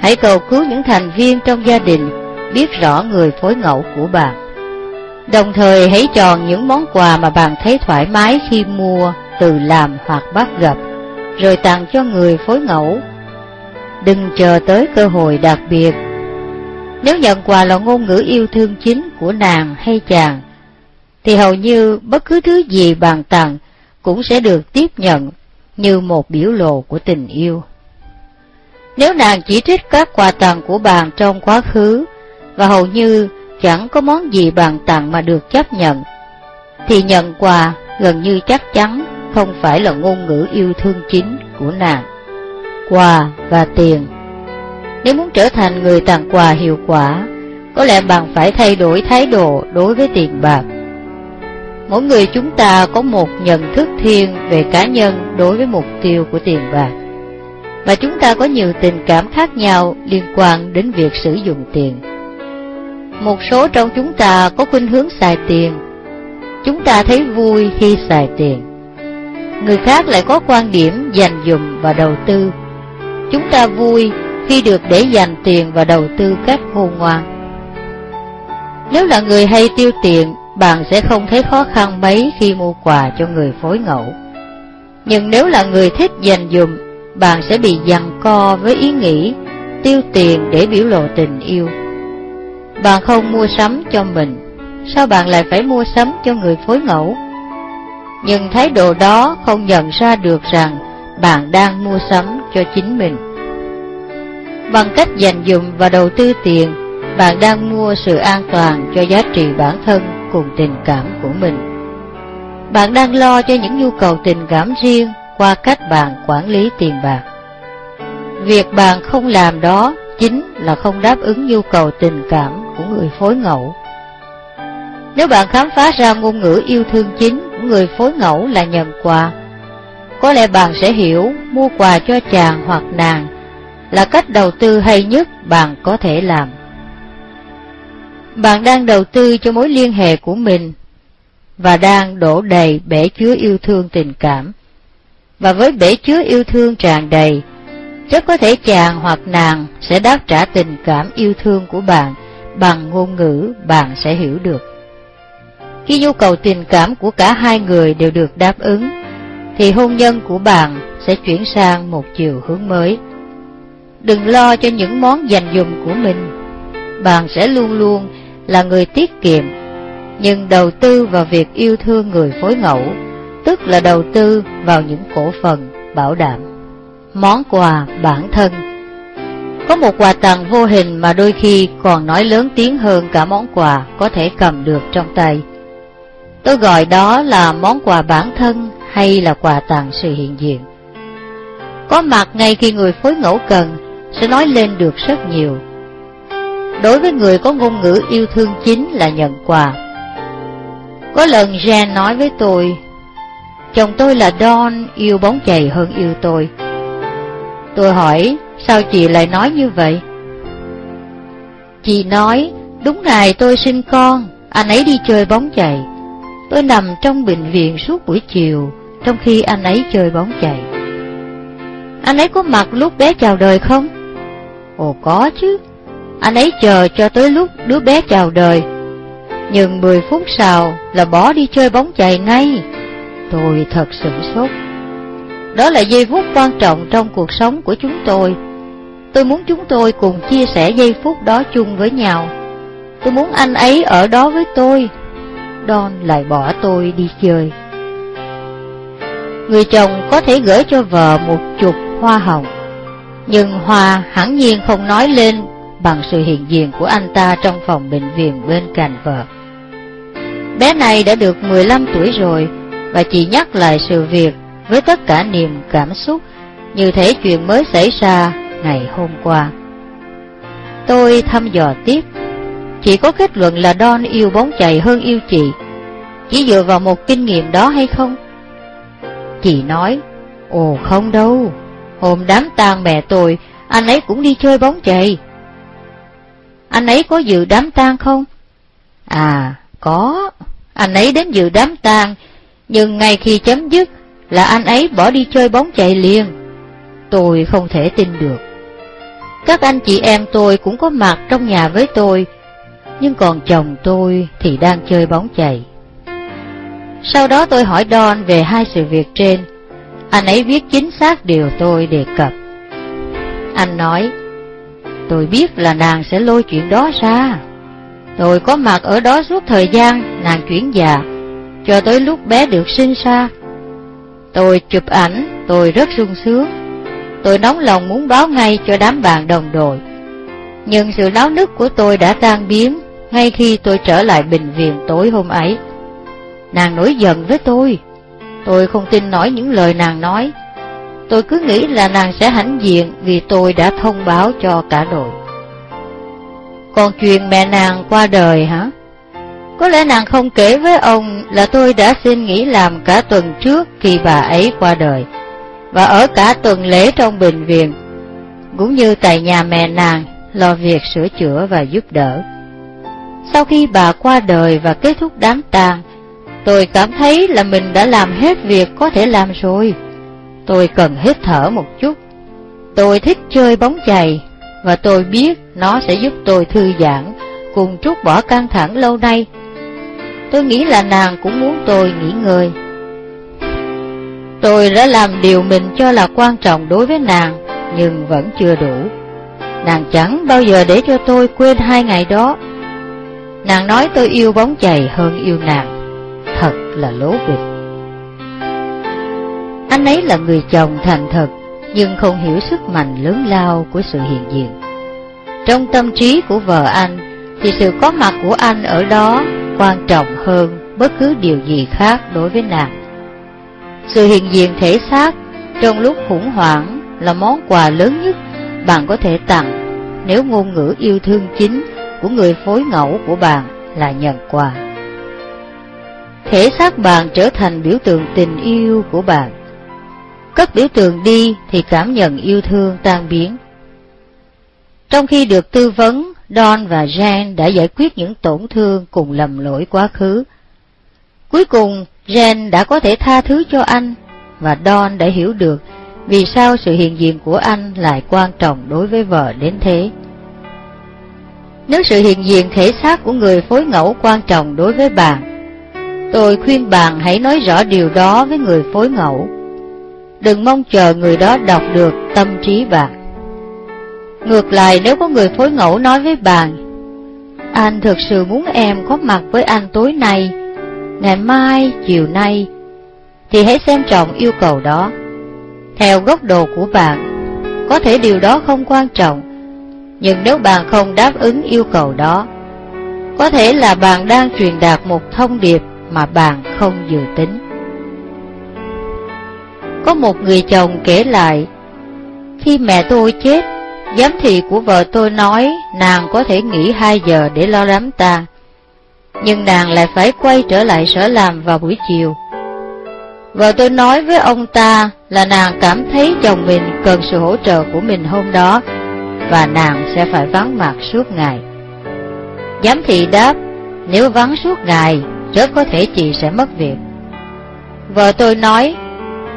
Hãy cầu cứu những thành viên trong gia đình biết rõ người phối ngẫu của bạn. Đồng thời hãy chọn những món quà mà bạn thấy thoải mái khi mua, từ làm hoặc bắt gặp, rồi tặng cho người phối ngẫu. Đừng chờ tới cơ hội đặc biệt. Nếu nhận quà là ngôn ngữ yêu thương chính của nàng hay chàng, thì hầu như bất cứ thứ gì bàn tặng cũng sẽ được tiếp nhận như một biểu lộ của tình yêu. Nếu nàng chỉ trích các quà tặng của bạn trong quá khứ, và hầu như chẳng có món gì bạn tặng mà được chấp nhận, thì nhận quà gần như chắc chắn không phải là ngôn ngữ yêu thương chính của nàng. Quà và tiền Nếu muốn trở thành người tặng quà hiệu quả, có lẽ bạn phải thay đổi thái độ đối với tiền bạc. Mỗi người chúng ta có một nhận thức thiên về cá nhân đối với mục tiêu của tiền bạc. Và chúng ta có nhiều tình cảm khác nhau liên quan đến việc sử dụng tiền. Một số trong chúng ta có khuynh hướng xài tiền. Chúng ta thấy vui khi xài tiền. Người khác lại có quan điểm dành dùng và đầu tư. Chúng ta vui khi được để dành tiền và đầu tư cách khôn ngoan. Nếu là người hay tiêu tiền, bạn sẽ không thấy khó khăn mấy khi mua quà cho người phối ngẫu. Nhưng nếu là người thích dành dùm, bạn sẽ bị giằng co với ý nghĩ tiêu tiền để biểu lộ tình yêu. Bạn không mua sắm cho mình, sao bạn lại phải mua sắm cho người phối ngẫu? Nhưng thái độ đó không nhận ra được rằng bạn đang mua sắm cho chính mình. Bằng cách dành dụm và đầu tư tiền, bạn đang mua sự an toàn cho giá trị bản thân cùng tình cảm của mình. Bạn đang lo cho những nhu cầu tình cảm riêng qua cách bạn quản lý tiền bạc. Việc bạn không làm đó chính là không đáp ứng nhu cầu tình cảm của người phối ngẫu. Nếu bạn khám phá ra ngôn ngữ yêu thương chính người phối ngẫu là nhận quà, có lẽ bạn sẽ hiểu mua quà cho chàng hoặc nàng là cách đầu tư hay nhất bạn có thể làm. Bạn đang đầu tư cho mối liên hệ của mình và đang đổ đầy bể chứa yêu thương tình cảm. Và với bể chứa yêu thương tràn đầy, rất có thể chàng hoặc nàng sẽ đáp trả tình cảm yêu thương của bạn bằng ngôn ngữ bạn sẽ hiểu được. Khi nhu cầu tình cảm của cả hai người đều được đáp ứng, thì hôn nhân của bạn sẽ chuyển sang một chiều hướng mới. Đừng lo cho những món dành dùm của mình, bạn sẽ luôn luôn là người tiết kiệm, nhưng đầu tư vào việc yêu thương người phối ngẫu, tức là đầu tư vào những cổ phần bảo đảm. Món quà bản thân Có một quà tặng vô hình mà đôi khi còn nói lớn tiếng hơn cả món quà có thể cầm được trong tay. Tôi gọi đó là món quà bản thân hay là quà tặng sự hiện diện. Có mặt ngay khi người phối ngẫu cần sẽ nói lên được rất nhiều đối với người có ngôn ngữ yêu thương chính là nhận quà. Có lần Jen nói với tôi, chồng tôi là Don yêu bóng chày hơn yêu tôi. Tôi hỏi, sao chị lại nói như vậy? Chị nói, đúng ngày tôi sinh con, anh ấy đi chơi bóng chày. Tôi nằm trong bệnh viện suốt buổi chiều, trong khi anh ấy chơi bóng chày. Anh ấy có mặt lúc bé chào đời không? Ồ có chứ, anh ấy chờ cho tới lúc đứa bé chào đời. Nhưng 10 phút sau là bỏ đi chơi bóng chày ngay. Tôi thật sửng sốt. Đó là giây phút quan trọng trong cuộc sống của chúng tôi. Tôi muốn chúng tôi cùng chia sẻ giây phút đó chung với nhau. Tôi muốn anh ấy ở đó với tôi. Don lại bỏ tôi đi chơi Người chồng có thể gửi cho vợ một chục hoa hồng Nhưng hoa hẳn nhiên không nói lên bằng sự hiện diện của anh ta trong phòng bệnh viện bên cạnh vợ. Bé này đã được 15 tuổi rồi và chỉ nhắc lại sự việc với tất cả niềm cảm xúc như thể chuyện mới xảy ra ngày hôm qua. Tôi thăm dò tiếp, chỉ có kết luận là Don yêu bóng chày hơn yêu chị, chỉ dựa vào một kinh nghiệm đó hay không? Chị nói, ồ không đâu, hôm đám tang mẹ tôi, anh ấy cũng đi chơi bóng chày anh ấy có dự đám tang không? À, có, anh ấy đến dự đám tang, nhưng ngay khi chấm dứt là anh ấy bỏ đi chơi bóng chày liền. Tôi không thể tin được. Các anh chị em tôi cũng có mặt trong nhà với tôi, nhưng còn chồng tôi thì đang chơi bóng chày. Sau đó tôi hỏi Don về hai sự việc trên, anh ấy viết chính xác điều tôi đề cập. Anh nói, Tôi biết là nàng sẽ lôi chuyện đó ra. Tôi có mặt ở đó suốt thời gian nàng chuyển già, cho tới lúc bé được sinh ra. Tôi chụp ảnh, tôi rất sung sướng. Tôi nóng lòng muốn báo ngay cho đám bạn đồng đội. Nhưng sự náo nức của tôi đã tan biến ngay khi tôi trở lại bệnh viện tối hôm ấy. Nàng nổi giận với tôi. Tôi không tin nói những lời nàng nói. Tôi cứ nghĩ là nàng sẽ hãnh diện vì tôi đã thông báo cho cả đội. Còn chuyện mẹ nàng qua đời hả? Có lẽ nàng không kể với ông là tôi đã xin nghỉ làm cả tuần trước khi bà ấy qua đời, và ở cả tuần lễ trong bệnh viện, cũng như tại nhà mẹ nàng lo việc sửa chữa và giúp đỡ. Sau khi bà qua đời và kết thúc đám tang, Tôi cảm thấy là mình đã làm hết việc có thể làm rồi. Tôi cần hít thở một chút. Tôi thích chơi bóng chày, và tôi biết nó sẽ giúp tôi thư giãn, cùng trút bỏ căng thẳng lâu nay. Tôi nghĩ là nàng cũng muốn tôi nghỉ ngơi. Tôi đã làm điều mình cho là quan trọng đối với nàng, nhưng vẫn chưa đủ. Nàng chẳng bao giờ để cho tôi quên hai ngày đó. Nàng nói tôi yêu bóng chày hơn yêu nàng. Thật là lố bịch. Anh ấy là người chồng thành thật, nhưng không hiểu sức mạnh lớn lao của sự hiện diện. Trong tâm trí của vợ anh, thì sự có mặt của anh ở đó quan trọng hơn bất cứ điều gì khác đối với nàng. Sự hiện diện thể xác trong lúc khủng hoảng là món quà lớn nhất bạn có thể tặng nếu ngôn ngữ yêu thương chính của người phối ngẫu của bạn là nhận quà. Thể xác bạn trở thành biểu tượng tình yêu của bạn. Cất biểu tượng đi thì cảm nhận yêu thương tan biến. Trong khi được tư vấn, Don và Jane đã giải quyết những tổn thương cùng lầm lỗi quá khứ. Cuối cùng, Jane đã có thể tha thứ cho anh, và Don đã hiểu được vì sao sự hiện diện của anh lại quan trọng đối với vợ đến thế. Nếu sự hiện diện thể xác của người phối ngẫu quan trọng đối với bạn, tôi khuyên bạn hãy nói rõ điều đó với người phối ngẫu. Đừng mong chờ người đó đọc được tâm trí bạn. Ngược lại nếu có người phối ngẫu nói với bạn, anh thực sự muốn em có mặt với anh tối nay, ngày mai, chiều nay, thì hãy xem trọng yêu cầu đó. Theo góc độ của bạn, có thể điều đó không quan trọng, nhưng nếu bạn không đáp ứng yêu cầu đó, có thể là bạn đang truyền đạt một thông điệp mà bạn không dự tính. Có một người chồng kể lại, khi mẹ tôi chết, giám thị của vợ tôi nói nàng có thể nghỉ 2 giờ để lo đám tang, nhưng nàng lại phải quay trở lại sở làm vào buổi chiều. Vợ tôi nói với ông ta là nàng cảm thấy chồng mình cần sự hỗ trợ của mình hôm đó, và nàng sẽ phải vắng mặt suốt ngày. Giám thị đáp, nếu vắng suốt ngày, rất có thể chị sẽ mất việc. Vợ tôi nói,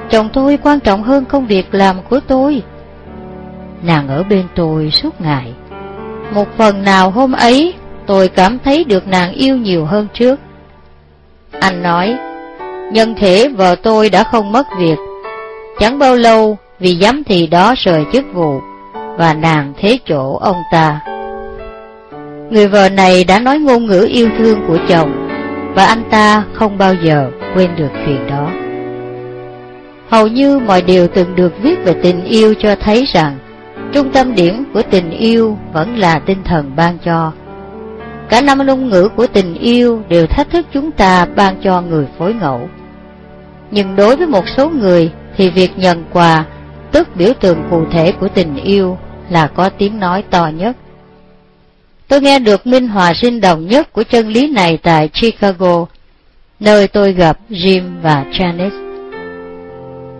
chồng tôi quan trọng hơn công việc làm của tôi. Nàng ở bên tôi suốt ngày. Một phần nào hôm ấy, tôi cảm thấy được nàng yêu nhiều hơn trước. Anh nói, nhân thể vợ tôi đã không mất việc. Chẳng bao lâu vì giám thị đó rời chức vụ, và nàng thế chỗ ông ta. Người vợ này đã nói ngôn ngữ yêu thương của chồng, và anh ta không bao giờ quên được chuyện đó. Hầu như mọi điều từng được viết về tình yêu cho thấy rằng trung tâm điểm của tình yêu vẫn là tinh thần ban cho. Cả năm ngôn ngữ của tình yêu đều thách thức chúng ta ban cho người phối ngẫu. Nhưng đối với một số người thì việc nhận quà, tức biểu tượng cụ thể của tình yêu, là có tiếng nói to nhất. Tôi nghe được minh họa sinh động nhất của chân lý này tại Chicago, nơi tôi gặp Jim và Janice.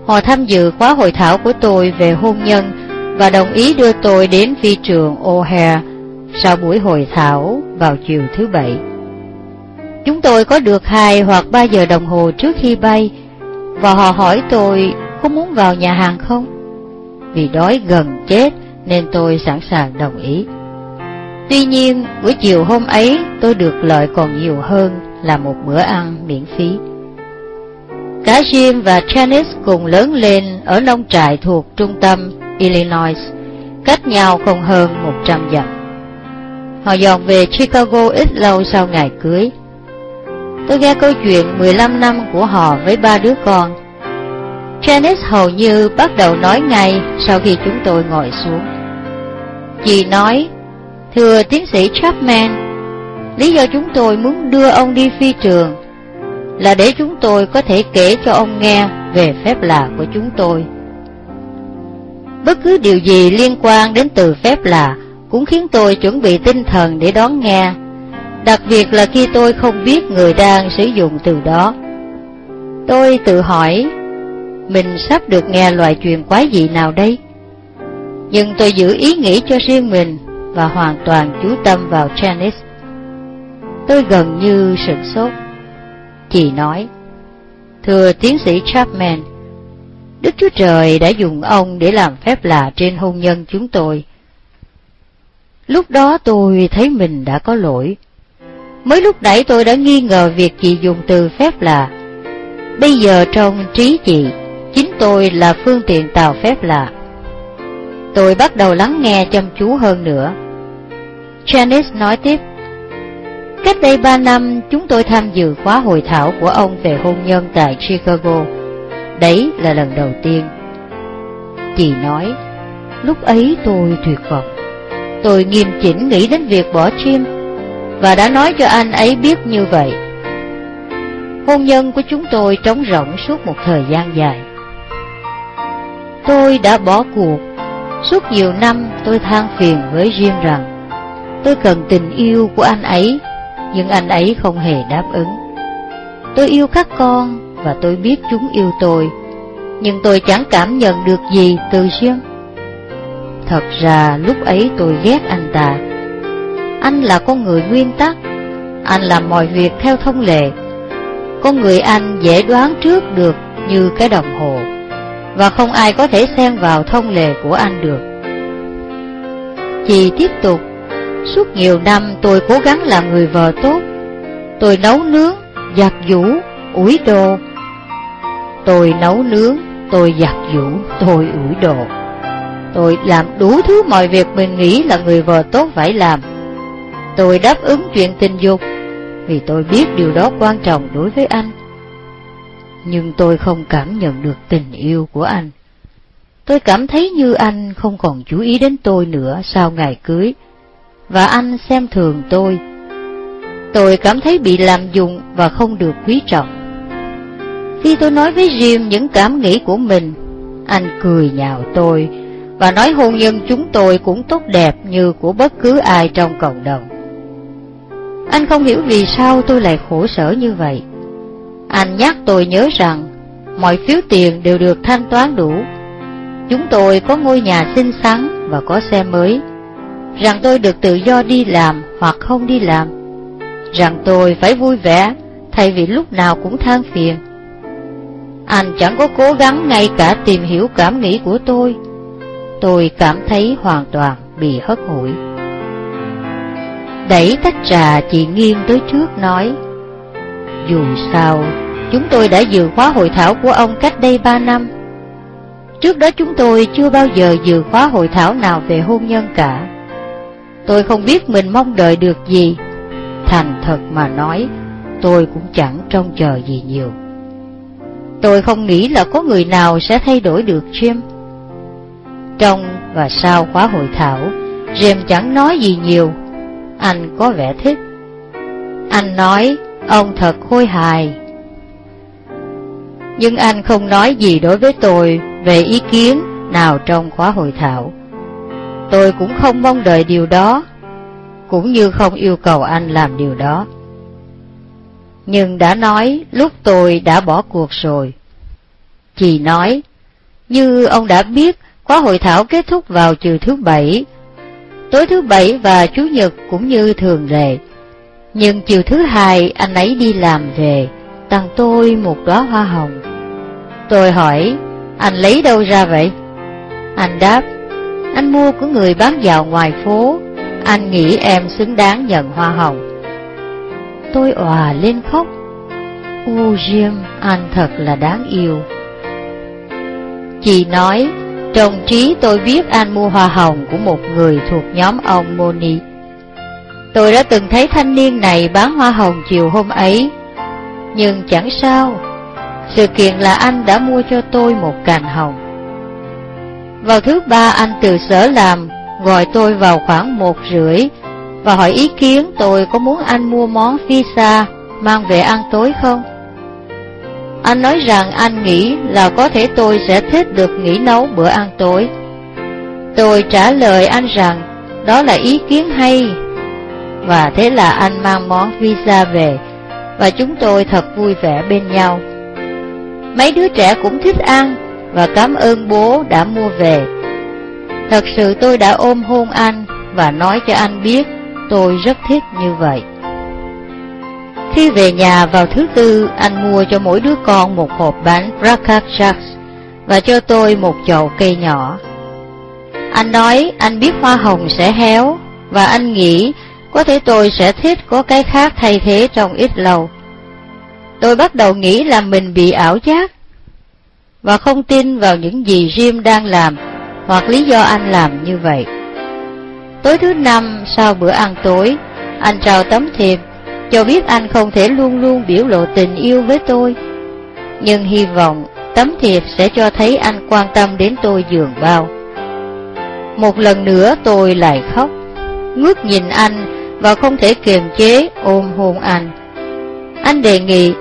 Họ tham dự khóa hội thảo của tôi về hôn nhân và đồng ý đưa tôi đến phi trường O'Hare sau buổi hội thảo vào chiều thứ Bảy. Chúng tôi có được hai hoặc ba giờ đồng hồ trước khi bay, và họ hỏi tôi có muốn vào nhà hàng không? Vì đói gần chết nên tôi sẵn sàng đồng ý. Tuy nhiên, buổi chiều hôm ấy tôi được lợi còn nhiều hơn là một bữa ăn miễn phí. Cả Jim và Janice cùng lớn lên ở nông trại thuộc trung tâm Illinois, cách nhau không hơn 100 dặm. Họ dọn về Chicago ít lâu sau ngày cưới. Tôi nghe câu chuyện 15 năm của họ với ba đứa con. Janice hầu như bắt đầu nói ngay sau khi chúng tôi ngồi xuống. Chị nói, thưa tiến sĩ Chapman, lý do chúng tôi muốn đưa ông đi phi trường là để chúng tôi có thể kể cho ông nghe về phép lạ của chúng tôi. Bất cứ điều gì liên quan đến từ phép lạ cũng khiến tôi chuẩn bị tinh thần để đón nghe, đặc biệt là khi tôi không biết người đang sử dụng từ đó. Tôi tự hỏi, mình sắp được nghe loại truyền quái dị nào đây? Nhưng tôi giữ ý nghĩ cho riêng mình và hoàn toàn chú tâm vào Janice. Tôi gần như sửng sốt. Chị nói, Thưa tiến sĩ Chapman, Đức Chúa Trời đã dùng ông để làm phép lạ trên hôn nhân chúng tôi. Lúc đó tôi thấy mình đã có lỗi. Mới lúc nãy tôi đã nghi ngờ việc chị dùng từ phép lạ. Bây giờ trong trí chị, chính tôi là phương tiện tạo phép lạ. Tôi bắt đầu lắng nghe chăm chú hơn nữa. Janice nói tiếp, Cách đây ba năm, chúng tôi tham dự khóa hội thảo của ông về hôn nhân tại Chicago. Đấy là lần đầu tiên. Chị nói, lúc ấy tôi tuyệt vọng. Tôi nghiêm chỉnh nghĩ đến việc bỏ chim và đã nói cho anh ấy biết như vậy. Hôn nhân của chúng tôi trống rỗng suốt một thời gian dài. Tôi đã bỏ cuộc. Suốt nhiều năm tôi than phiền với Jim rằng tôi cần tình yêu của anh ấy nhưng anh ấy không hề đáp ứng. Tôi yêu các con và tôi biết chúng yêu tôi, nhưng tôi chẳng cảm nhận được gì từ riêng. Thật ra lúc ấy tôi ghét anh ta. Anh là con người nguyên tắc, anh làm mọi việc theo thông lệ. Con người anh dễ đoán trước được như cái đồng hồ, và không ai có thể xen vào thông lệ của anh được. Chị tiếp tục Suốt nhiều năm tôi cố gắng làm người vợ tốt. Tôi nấu nướng, giặt giũ, ủi đồ. Tôi nấu nướng, tôi giặt giũ, tôi ủi đồ. Tôi làm đủ thứ mọi việc mình nghĩ là người vợ tốt phải làm. Tôi đáp ứng chuyện tình dục Vì tôi biết điều đó quan trọng đối với anh. Nhưng tôi không cảm nhận được tình yêu của anh Tôi cảm thấy như anh không còn chú ý đến tôi nữa sau ngày cưới và anh xem thường tôi. Tôi cảm thấy bị làm dụng và không được quý trọng. Khi tôi nói với Jim những cảm nghĩ của mình, anh cười nhạo tôi và nói hôn nhân chúng tôi cũng tốt đẹp như của bất cứ ai trong cộng đồng. Anh không hiểu vì sao tôi lại khổ sở như vậy. Anh nhắc tôi nhớ rằng mọi phiếu tiền đều được thanh toán đủ. Chúng tôi có ngôi nhà xinh xắn và có xe mới rằng tôi được tự do đi làm hoặc không đi làm, rằng tôi phải vui vẻ thay vì lúc nào cũng than phiền. Anh chẳng có cố gắng ngay cả tìm hiểu cảm nghĩ của tôi. Tôi cảm thấy hoàn toàn bị hất hủi. Đẩy tách trà chị nghiêng tới trước nói, dù sao, chúng tôi đã dự khóa hội thảo của ông cách đây ba năm. Trước đó chúng tôi chưa bao giờ dự khóa hội thảo nào về hôn nhân cả. Tôi không biết mình mong đợi được gì. Thành thật mà nói Tôi cũng chẳng trông chờ gì nhiều. Tôi không nghĩ là có người nào sẽ thay đổi được Jim. Trong và sau khóa hội thảo Jim chẳng nói gì nhiều. Anh có vẻ thích. Anh nói Ông thật khôi hài Nhưng anh không nói gì đối với tôi Về ý kiến nào trong khóa hội thảo Tôi cũng không mong đợi điều đó, cũng như không yêu cầu anh làm điều đó. Nhưng đã nói lúc tôi đã bỏ cuộc rồi. Chị nói, như ông đã biết, khóa hội thảo kết thúc vào chiều thứ bảy. Tối thứ bảy và chủ nhật cũng như thường lệ. Nhưng chiều thứ hai anh ấy đi làm về, tặng tôi một đóa hoa hồng. Tôi hỏi, anh lấy đâu ra vậy? Anh đáp, anh mua của người bán dạo ngoài phố. Anh nghĩ em xứng đáng nhận hoa hồng. Tôi òa lên khóc. U Jim, anh thật là đáng yêu. Chị nói Trong trí tôi biết anh mua hoa hồng của một người thuộc nhóm ông Moni Tôi đã từng thấy thanh niên này bán hoa hồng chiều hôm ấy Nhưng chẳng sao Sự kiện là anh đã mua cho tôi một cành hồng vào thứ ba anh từ sở làm, gọi tôi vào khoảng một rưỡi và hỏi ý kiến tôi có muốn anh mua món pizza mang về ăn tối không? Anh nói rằng anh nghĩ là có thể tôi sẽ thích được nghỉ nấu bữa ăn tối. Tôi trả lời anh rằng đó là ý kiến hay. Và thế là anh mang món visa về và chúng tôi thật vui vẻ bên nhau. Mấy đứa trẻ cũng thích ăn và cảm ơn bố đã mua về. Thật sự tôi đã ôm hôn anh và nói cho anh biết tôi rất thích như vậy. Khi về nhà vào thứ tư, anh mua cho mỗi đứa con một hộp bánh Rakachak và cho tôi một chậu cây nhỏ. Anh nói anh biết hoa hồng sẽ héo và anh nghĩ có thể tôi sẽ thích có cái khác thay thế trong ít lâu. Tôi bắt đầu nghĩ là mình bị ảo giác và không tin vào những gì Jim đang làm hoặc lý do anh làm như vậy. Tối thứ năm sau bữa ăn tối, anh trao tấm thiệp cho biết anh không thể luôn luôn biểu lộ tình yêu với tôi. Nhưng hy vọng tấm thiệp sẽ cho thấy anh quan tâm đến tôi dường bao. Một lần nữa tôi lại khóc, ngước nhìn anh và không thể kiềm chế ôm hôn anh. Anh đề nghị,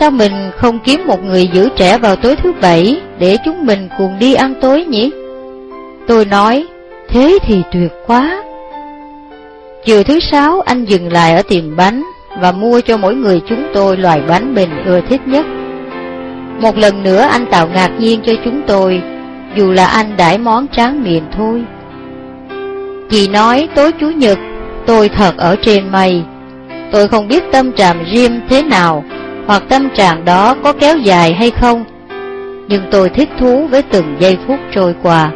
sao mình không kiếm một người giữ trẻ vào tối thứ bảy để chúng mình cùng đi ăn tối nhỉ? Tôi nói, thế thì tuyệt quá. Chiều thứ sáu anh dừng lại ở tiệm bánh và mua cho mỗi người chúng tôi loại bánh mình ưa thích nhất. Một lần nữa anh tạo ngạc nhiên cho chúng tôi, dù là anh đãi món tráng miệng thôi. Chị nói tối Chủ nhật, tôi thật ở trên mây. Tôi không biết tâm trạng riêng thế nào, hoặc tâm trạng đó có kéo dài hay không. Nhưng tôi thích thú với từng giây phút trôi qua.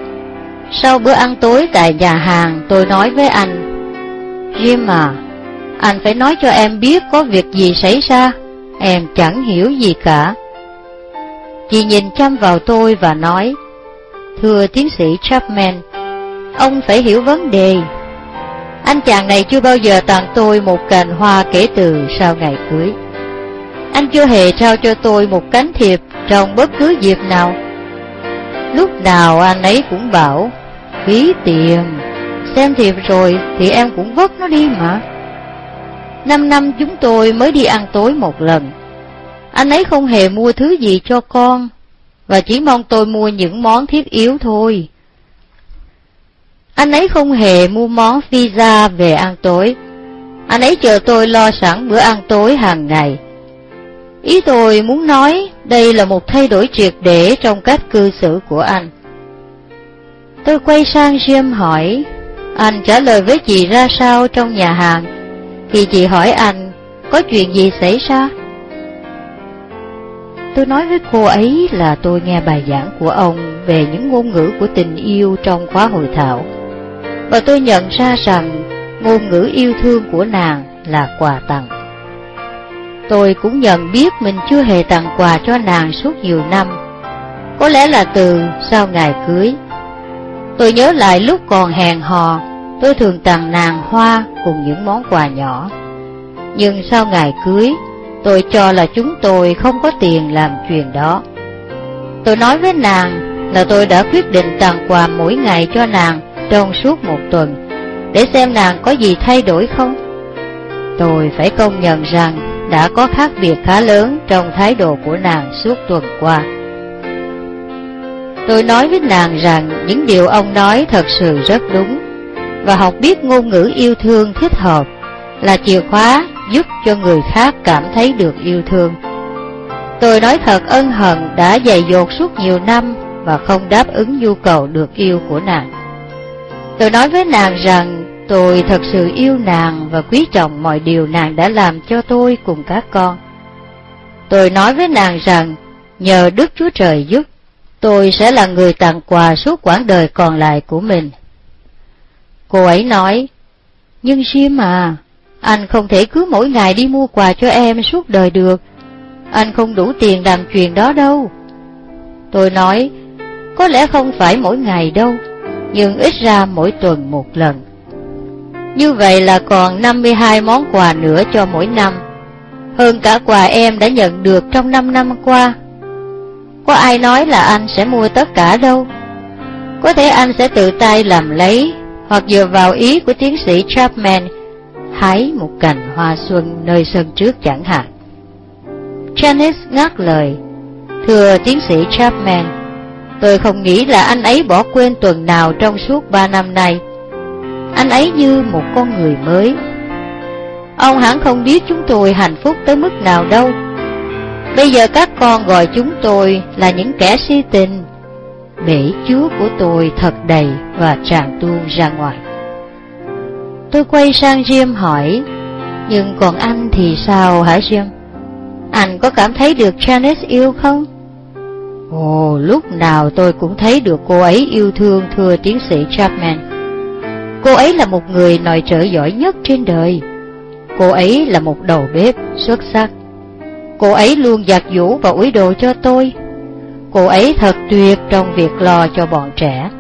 Sau bữa ăn tối tại nhà hàng, tôi nói với anh, Jim à, anh phải nói cho em biết có việc gì xảy ra, em chẳng hiểu gì cả. Chị nhìn chăm vào tôi và nói, Thưa tiến sĩ Chapman, ông phải hiểu vấn đề. Anh chàng này chưa bao giờ tặng tôi một cành hoa kể từ sau ngày cưới. Anh chưa hề trao cho tôi một cánh thiệp trong bất cứ dịp nào. Lúc nào anh ấy cũng bảo, phí tiền, xem thiệp rồi thì em cũng vứt nó đi mà. Năm năm chúng tôi mới đi ăn tối một lần. Anh ấy không hề mua thứ gì cho con, và chỉ mong tôi mua những món thiết yếu thôi. Anh ấy không hề mua món pizza về ăn tối. Anh ấy chờ tôi lo sẵn bữa ăn tối hàng ngày. Ý tôi muốn nói đây là một thay đổi triệt để trong cách cư xử của anh. Tôi quay sang Jim hỏi, anh trả lời với chị ra sao trong nhà hàng, thì chị hỏi anh có chuyện gì xảy ra? Tôi nói với cô ấy là tôi nghe bài giảng của ông về những ngôn ngữ của tình yêu trong khóa hội thảo. Và tôi nhận ra rằng ngôn ngữ yêu thương của nàng là quà tặng. Tôi cũng nhận biết mình chưa hề tặng quà cho nàng suốt nhiều năm. Có lẽ là từ sau ngày cưới. Tôi nhớ lại lúc còn hèn hò, tôi thường tặng nàng hoa cùng những món quà nhỏ. Nhưng sau ngày cưới, tôi cho là chúng tôi không có tiền làm chuyện đó. Tôi nói với nàng là tôi đã quyết định tặng quà mỗi ngày cho nàng trong suốt một tuần, để xem nàng có gì thay đổi không. Tôi phải công nhận rằng đã có khác biệt khá lớn trong thái độ của nàng suốt tuần qua. Tôi nói với nàng rằng những điều ông nói thật sự rất đúng, và học biết ngôn ngữ yêu thương thích hợp là chìa khóa giúp cho người khác cảm thấy được yêu thương. Tôi nói thật ân hận đã dày dột suốt nhiều năm và không đáp ứng nhu cầu được yêu của nàng. Tôi nói với nàng rằng Tôi thật sự yêu nàng và quý trọng mọi điều nàng đã làm cho tôi cùng các con. Tôi nói với nàng rằng, nhờ Đức Chúa Trời giúp, tôi sẽ là người tặng quà suốt quãng đời còn lại của mình. Cô ấy nói, nhưng Jim à, anh không thể cứ mỗi ngày đi mua quà cho em suốt đời được. Anh không đủ tiền làm chuyện đó đâu. Tôi nói, có lẽ không phải mỗi ngày đâu, nhưng ít ra mỗi tuần một lần. Như vậy là còn 52 món quà nữa cho mỗi năm. Hơn cả quà em đã nhận được trong 5 năm qua. Có ai nói là anh sẽ mua tất cả đâu? Có thể anh sẽ tự tay làm lấy, Hoặc dựa vào ý của tiến sĩ Chapman, Hái một cành hoa xuân nơi sân trước chẳng hạn. Janice ngắt lời, Thưa tiến sĩ Chapman Tôi không nghĩ là anh ấy bỏ quên tuần nào trong suốt ba năm nay anh ấy như một con người mới. Ông hẳn không biết chúng tôi hạnh phúc tới mức nào đâu. Bây giờ các con gọi chúng tôi là những kẻ si tình. Bể chúa của tôi thật đầy và tràn tuôn ra ngoài. Tôi quay sang Jim hỏi, Nhưng còn anh thì sao hả Jim? Anh có cảm thấy được Janice yêu không? Ồ, lúc nào tôi cũng thấy được cô ấy yêu thương thưa tiến sĩ Chapman. Cô ấy là một người nội trợ giỏi nhất trên đời. Cô ấy là một đầu bếp xuất sắc. Cô ấy luôn giặt giũ và ủi đồ cho tôi. Cô ấy thật tuyệt trong việc lo cho bọn trẻ.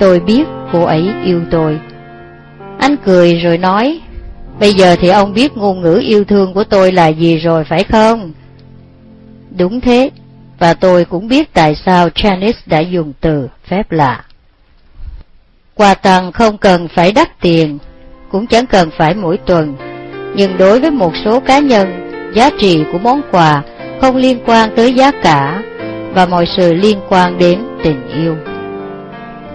Tôi biết cô ấy yêu tôi. Anh cười rồi nói, Bây giờ thì ông biết ngôn ngữ yêu thương của tôi là gì rồi phải không? Đúng thế, và tôi cũng biết tại sao Janice đã dùng từ phép lạ. Quà tặng không cần phải đắt tiền, cũng chẳng cần phải mỗi tuần, nhưng đối với một số cá nhân, giá trị của món quà không liên quan tới giá cả và mọi sự liên quan đến tình yêu.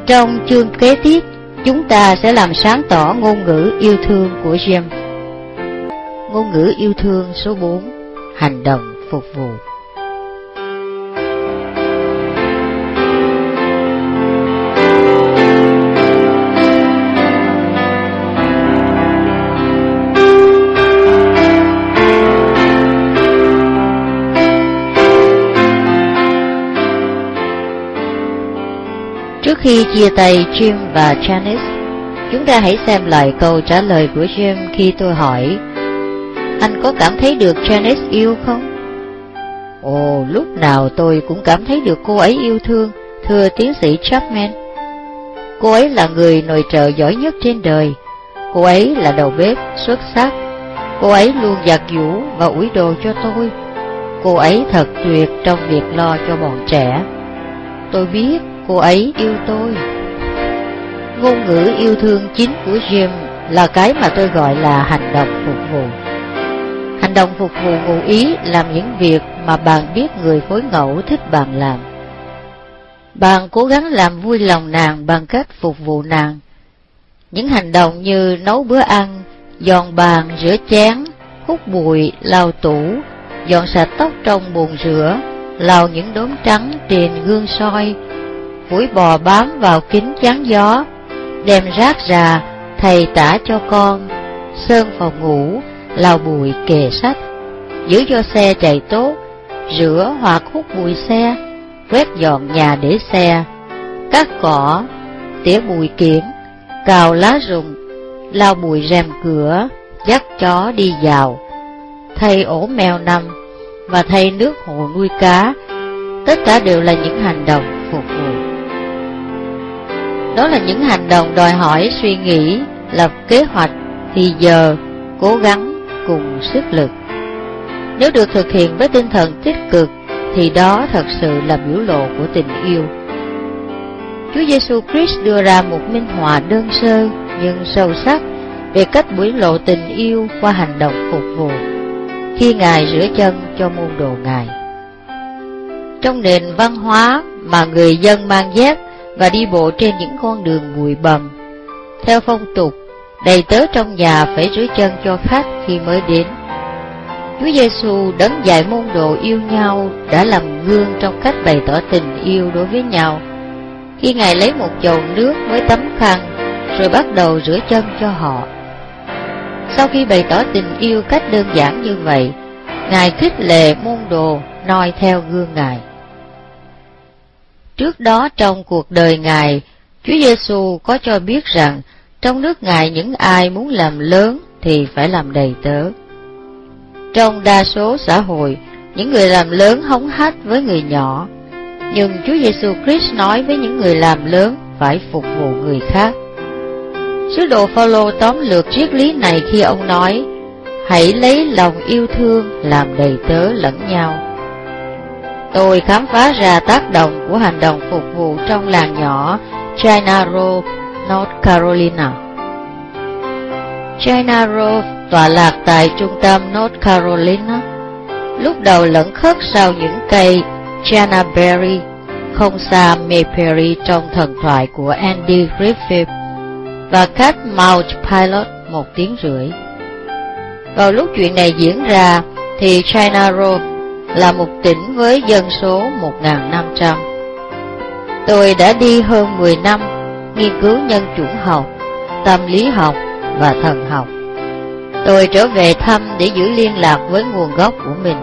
Trong chương kế tiếp, chúng ta sẽ làm sáng tỏ ngôn ngữ yêu thương của James. Ngôn ngữ yêu thương số 4 Hành động phục vụ Trước khi chia tay Jim và Janice, chúng ta hãy xem lại câu trả lời của Jim khi tôi hỏi Anh có cảm thấy được Janice yêu không? Ồ, lúc nào tôi cũng cảm thấy được cô ấy yêu thương, thưa tiến sĩ Chapman. Cô ấy là người nội trợ giỏi nhất trên đời. Cô ấy là đầu bếp xuất sắc. Cô ấy luôn giặt giũ và ủi đồ cho tôi. Cô ấy thật tuyệt trong việc lo cho bọn trẻ. Tôi biết cô ấy yêu tôi. Ngôn ngữ yêu thương chính của Jim là cái mà tôi gọi là hành động phục vụ. Hành động phục vụ ngụ ý làm những việc mà bạn biết người phối ngẫu thích bạn làm. Bạn cố gắng làm vui lòng nàng bằng cách phục vụ nàng. Những hành động như nấu bữa ăn, dọn bàn, rửa chén, hút bụi, lau tủ, dọn sạch tóc trong bồn rửa, lau những đốm trắng trên gương soi, cuối bò bám vào kính chắn gió, đem rác ra, thầy tả cho con, sơn phòng ngủ, lau bụi kề sách, giữ cho xe chạy tốt, rửa hoặc hút bụi xe, quét dọn nhà để xe, cắt cỏ, tỉa bụi kiển, cào lá rụng, lau bụi rèm cửa, dắt chó đi vào, thay ổ mèo nằm và thay nước hồ nuôi cá, tất cả đều là những hành động phục vụ. Đó là những hành động đòi hỏi suy nghĩ, lập kế hoạch, thì giờ, cố gắng cùng sức lực. Nếu được thực hiện với tinh thần tích cực, thì đó thật sự là biểu lộ của tình yêu. Chúa Giêsu Christ đưa ra một minh họa đơn sơ nhưng sâu sắc về cách biểu lộ tình yêu qua hành động phục vụ khi Ngài rửa chân cho môn đồ Ngài. Trong nền văn hóa mà người dân mang dép và đi bộ trên những con đường bụi bầm, theo phong tục, đầy tớ trong nhà phải rửa chân cho khách khi mới đến. Chúa Giêsu đấng dạy môn đồ yêu nhau đã làm gương trong cách bày tỏ tình yêu đối với nhau. Khi Ngài lấy một chầu nước với tấm khăn, rồi bắt đầu rửa chân cho họ. Sau khi bày tỏ tình yêu cách đơn giản như vậy, Ngài khích lệ môn đồ noi theo gương Ngài. Trước đó trong cuộc đời Ngài, Chúa Giêsu có cho biết rằng trong nước Ngài những ai muốn làm lớn thì phải làm đầy tớ. Trong đa số xã hội, những người làm lớn hống hách với người nhỏ, nhưng Chúa Giêsu Christ nói với những người làm lớn phải phục vụ người khác. Sứ đồ Phaolô tóm lược triết lý này khi ông nói: Hãy lấy lòng yêu thương làm đầy tớ lẫn nhau. Tôi khám phá ra tác động của hành động phục vụ trong làng nhỏ China Grove, North Carolina. China Grove tọa lạc tại trung tâm North Carolina, lúc đầu lẫn khất sau những cây China Berry, không xa Mayberry trong thần thoại của Andy Griffith, và cách Mount Pilot một tiếng rưỡi. Vào lúc chuyện này diễn ra, thì China Grove là một tỉnh với dân số 1.500. Tôi đã đi hơn 10 năm nghiên cứu nhân chủng học, tâm lý học và thần học. Tôi trở về thăm để giữ liên lạc với nguồn gốc của mình.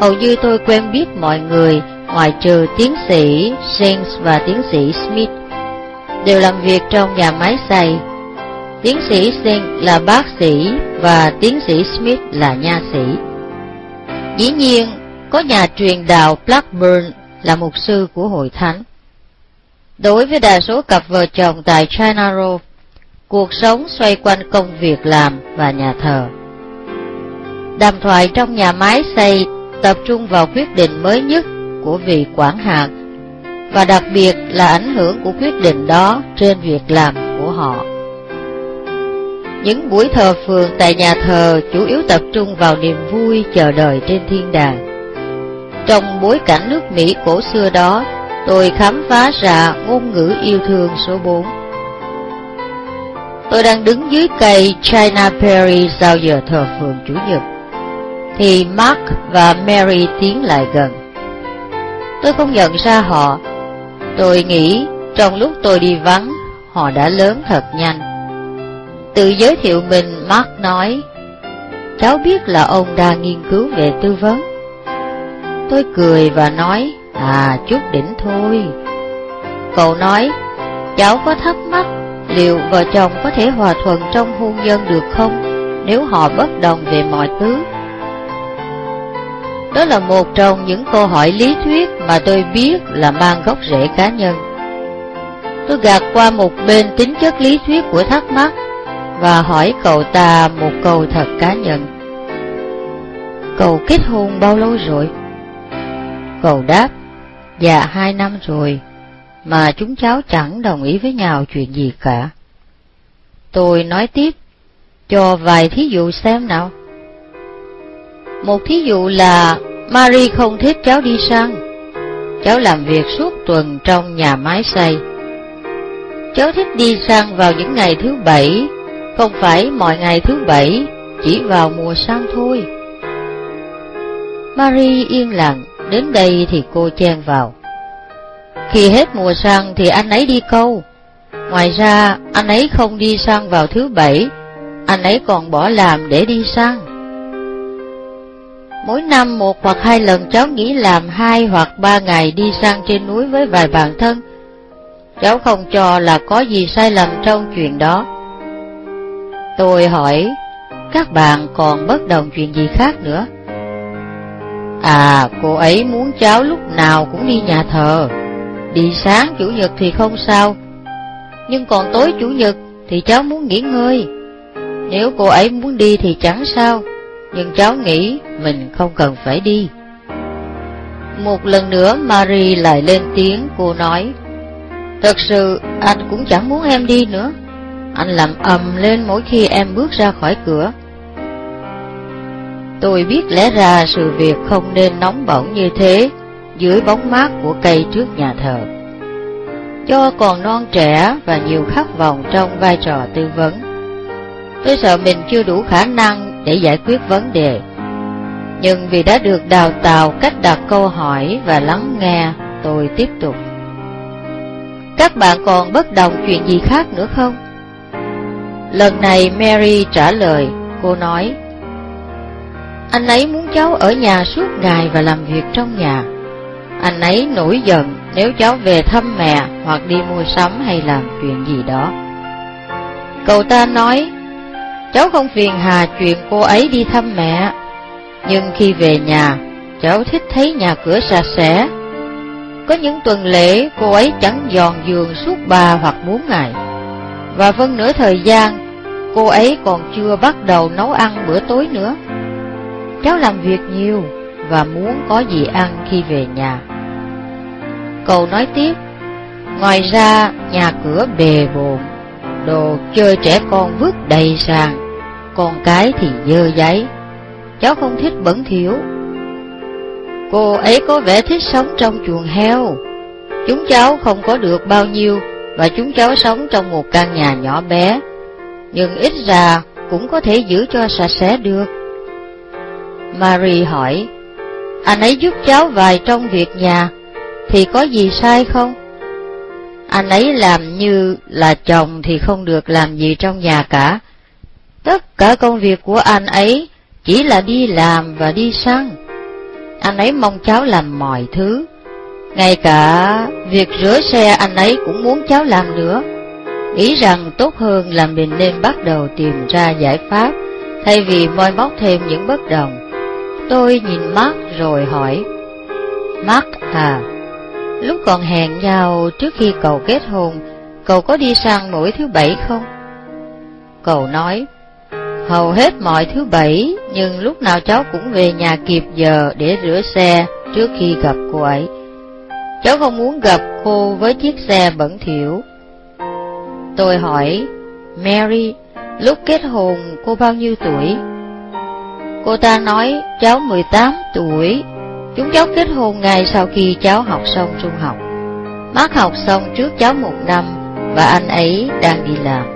Hầu như tôi quen biết mọi người ngoại trừ tiến sĩ James và tiến sĩ Smith, đều làm việc trong nhà máy xay. Tiến sĩ Singh là bác sĩ và tiến sĩ Smith là nha sĩ. Dĩ nhiên, có nhà truyền đạo Blackburn là mục sư của hội thánh. Đối với đa số cặp vợ chồng tại China Road, cuộc sống xoay quanh công việc làm và nhà thờ. Đàm thoại trong nhà máy xây tập trung vào quyết định mới nhất của vị quản hạt và đặc biệt là ảnh hưởng của quyết định đó trên việc làm của họ. Những buổi thờ phường tại nhà thờ chủ yếu tập trung vào niềm vui chờ đợi trên thiên đàng. Trong bối cảnh nước Mỹ cổ xưa đó, tôi khám phá ra ngôn ngữ yêu thương số 4. Tôi đang đứng dưới cây China Perry sau giờ thờ phường Chủ nhật, thì Mark và Mary tiến lại gần. Tôi không nhận ra họ. Tôi nghĩ trong lúc tôi đi vắng, họ đã lớn thật nhanh. Tự giới thiệu mình, Mark nói, cháu biết là ông đang nghiên cứu về tư vấn. Tôi cười và nói, à chút đỉnh thôi. Cậu nói, cháu có thắc mắc liệu vợ chồng có thể hòa thuận trong hôn nhân được không nếu họ bất đồng về mọi thứ? Đó là một trong những câu hỏi lý thuyết mà tôi biết là mang gốc rễ cá nhân. Tôi gạt qua một bên tính chất lý thuyết của thắc mắc và hỏi cậu ta một câu thật cá nhân. Cậu kết hôn bao lâu rồi? Cậu đáp, dạ hai năm rồi, mà chúng cháu chẳng đồng ý với nhau chuyện gì cả. Tôi nói tiếp, cho vài thí dụ xem nào. Một thí dụ là Marie không thích cháu đi săn. Cháu làm việc suốt tuần trong nhà máy xây. Cháu thích đi săn vào những ngày thứ bảy, không phải mọi ngày thứ bảy, chỉ vào mùa săn thôi. Marie yên lặng, đến đây thì cô chen vào. Khi hết mùa săn thì anh ấy đi câu. Ngoài ra, anh ấy không đi săn vào thứ bảy, anh ấy còn bỏ làm để đi săn. Mỗi năm một hoặc hai lần cháu nghĩ làm hai hoặc ba ngày đi săn trên núi với vài bạn thân. Cháu không cho là có gì sai lầm trong chuyện đó. Tôi hỏi, các bạn còn bất đồng chuyện gì khác nữa? À, cô ấy muốn cháu lúc nào cũng đi nhà thờ. Đi sáng Chủ nhật thì không sao, nhưng còn tối Chủ nhật thì cháu muốn nghỉ ngơi. Nếu cô ấy muốn đi thì chẳng sao, nhưng cháu nghĩ mình không cần phải đi. Một lần nữa Marie lại lên tiếng, cô nói, Thật sự anh cũng chẳng muốn em đi nữa, anh làm ầm lên mỗi khi em bước ra khỏi cửa. Tôi biết lẽ ra sự việc không nên nóng bỏng như thế dưới bóng mát của cây trước nhà thờ. Do còn non trẻ và nhiều khát vọng trong vai trò tư vấn, tôi sợ mình chưa đủ khả năng để giải quyết vấn đề. Nhưng vì đã được đào tạo cách đặt câu hỏi và lắng nghe, tôi tiếp tục. Các bạn còn bất đồng chuyện gì khác nữa không? Lần này Mary trả lời, cô nói, Anh ấy muốn cháu ở nhà suốt ngày và làm việc trong nhà. Anh ấy nổi giận nếu cháu về thăm mẹ hoặc đi mua sắm hay làm chuyện gì đó. Cậu ta nói, cháu không phiền hà chuyện cô ấy đi thăm mẹ, nhưng khi về nhà, cháu thích thấy nhà cửa sạch sẽ. Có những tuần lễ cô ấy chẳng dọn giường suốt ba hoặc bốn ngày, và phân nửa thời gian cô ấy còn chưa bắt đầu nấu ăn bữa tối nữa. Cháu làm việc nhiều và muốn có gì ăn khi về nhà. Cậu nói tiếp, ngoài ra nhà cửa bề bộn, đồ chơi trẻ con vứt đầy sàn, con cái thì dơ giấy, cháu không thích bẩn thiểu. Cô ấy có vẻ thích sống trong chuồng heo, chúng cháu không có được bao nhiêu và chúng cháu sống trong một căn nhà nhỏ bé, nhưng ít ra cũng có thể giữ cho sạch sẽ được. Marie hỏi, anh ấy giúp cháu vài trong việc nhà, thì có gì sai không? Anh ấy làm như là chồng thì không được làm gì trong nhà cả, Tất cả công việc của anh ấy chỉ là đi làm và đi săn. Anh ấy mong cháu làm mọi thứ. Ngay cả việc rửa xe anh ấy cũng muốn cháu làm nữa. Nghĩ rằng tốt hơn là mình nên bắt đầu tìm ra giải pháp, thay vì moi móc thêm những bất đồng. Tôi nhìn Mark rồi hỏi, Mark à, lúc còn hẹn nhau trước khi cậu kết hôn, cậu có đi sang mỗi thứ bảy không? Cậu nói, hầu hết mọi thứ bảy, nhưng lúc nào cháu cũng về nhà kịp giờ để rửa xe trước khi gặp cô ấy. Cháu không muốn gặp cô với chiếc xe bẩn thỉu. Tôi hỏi, Mary, lúc kết hôn cô bao nhiêu tuổi? Cô ta nói cháu 18 tuổi, chúng cháu kết hôn ngay sau khi cháu học xong trung học. Mark học xong trước cháu một năm và anh ấy đang đi làm.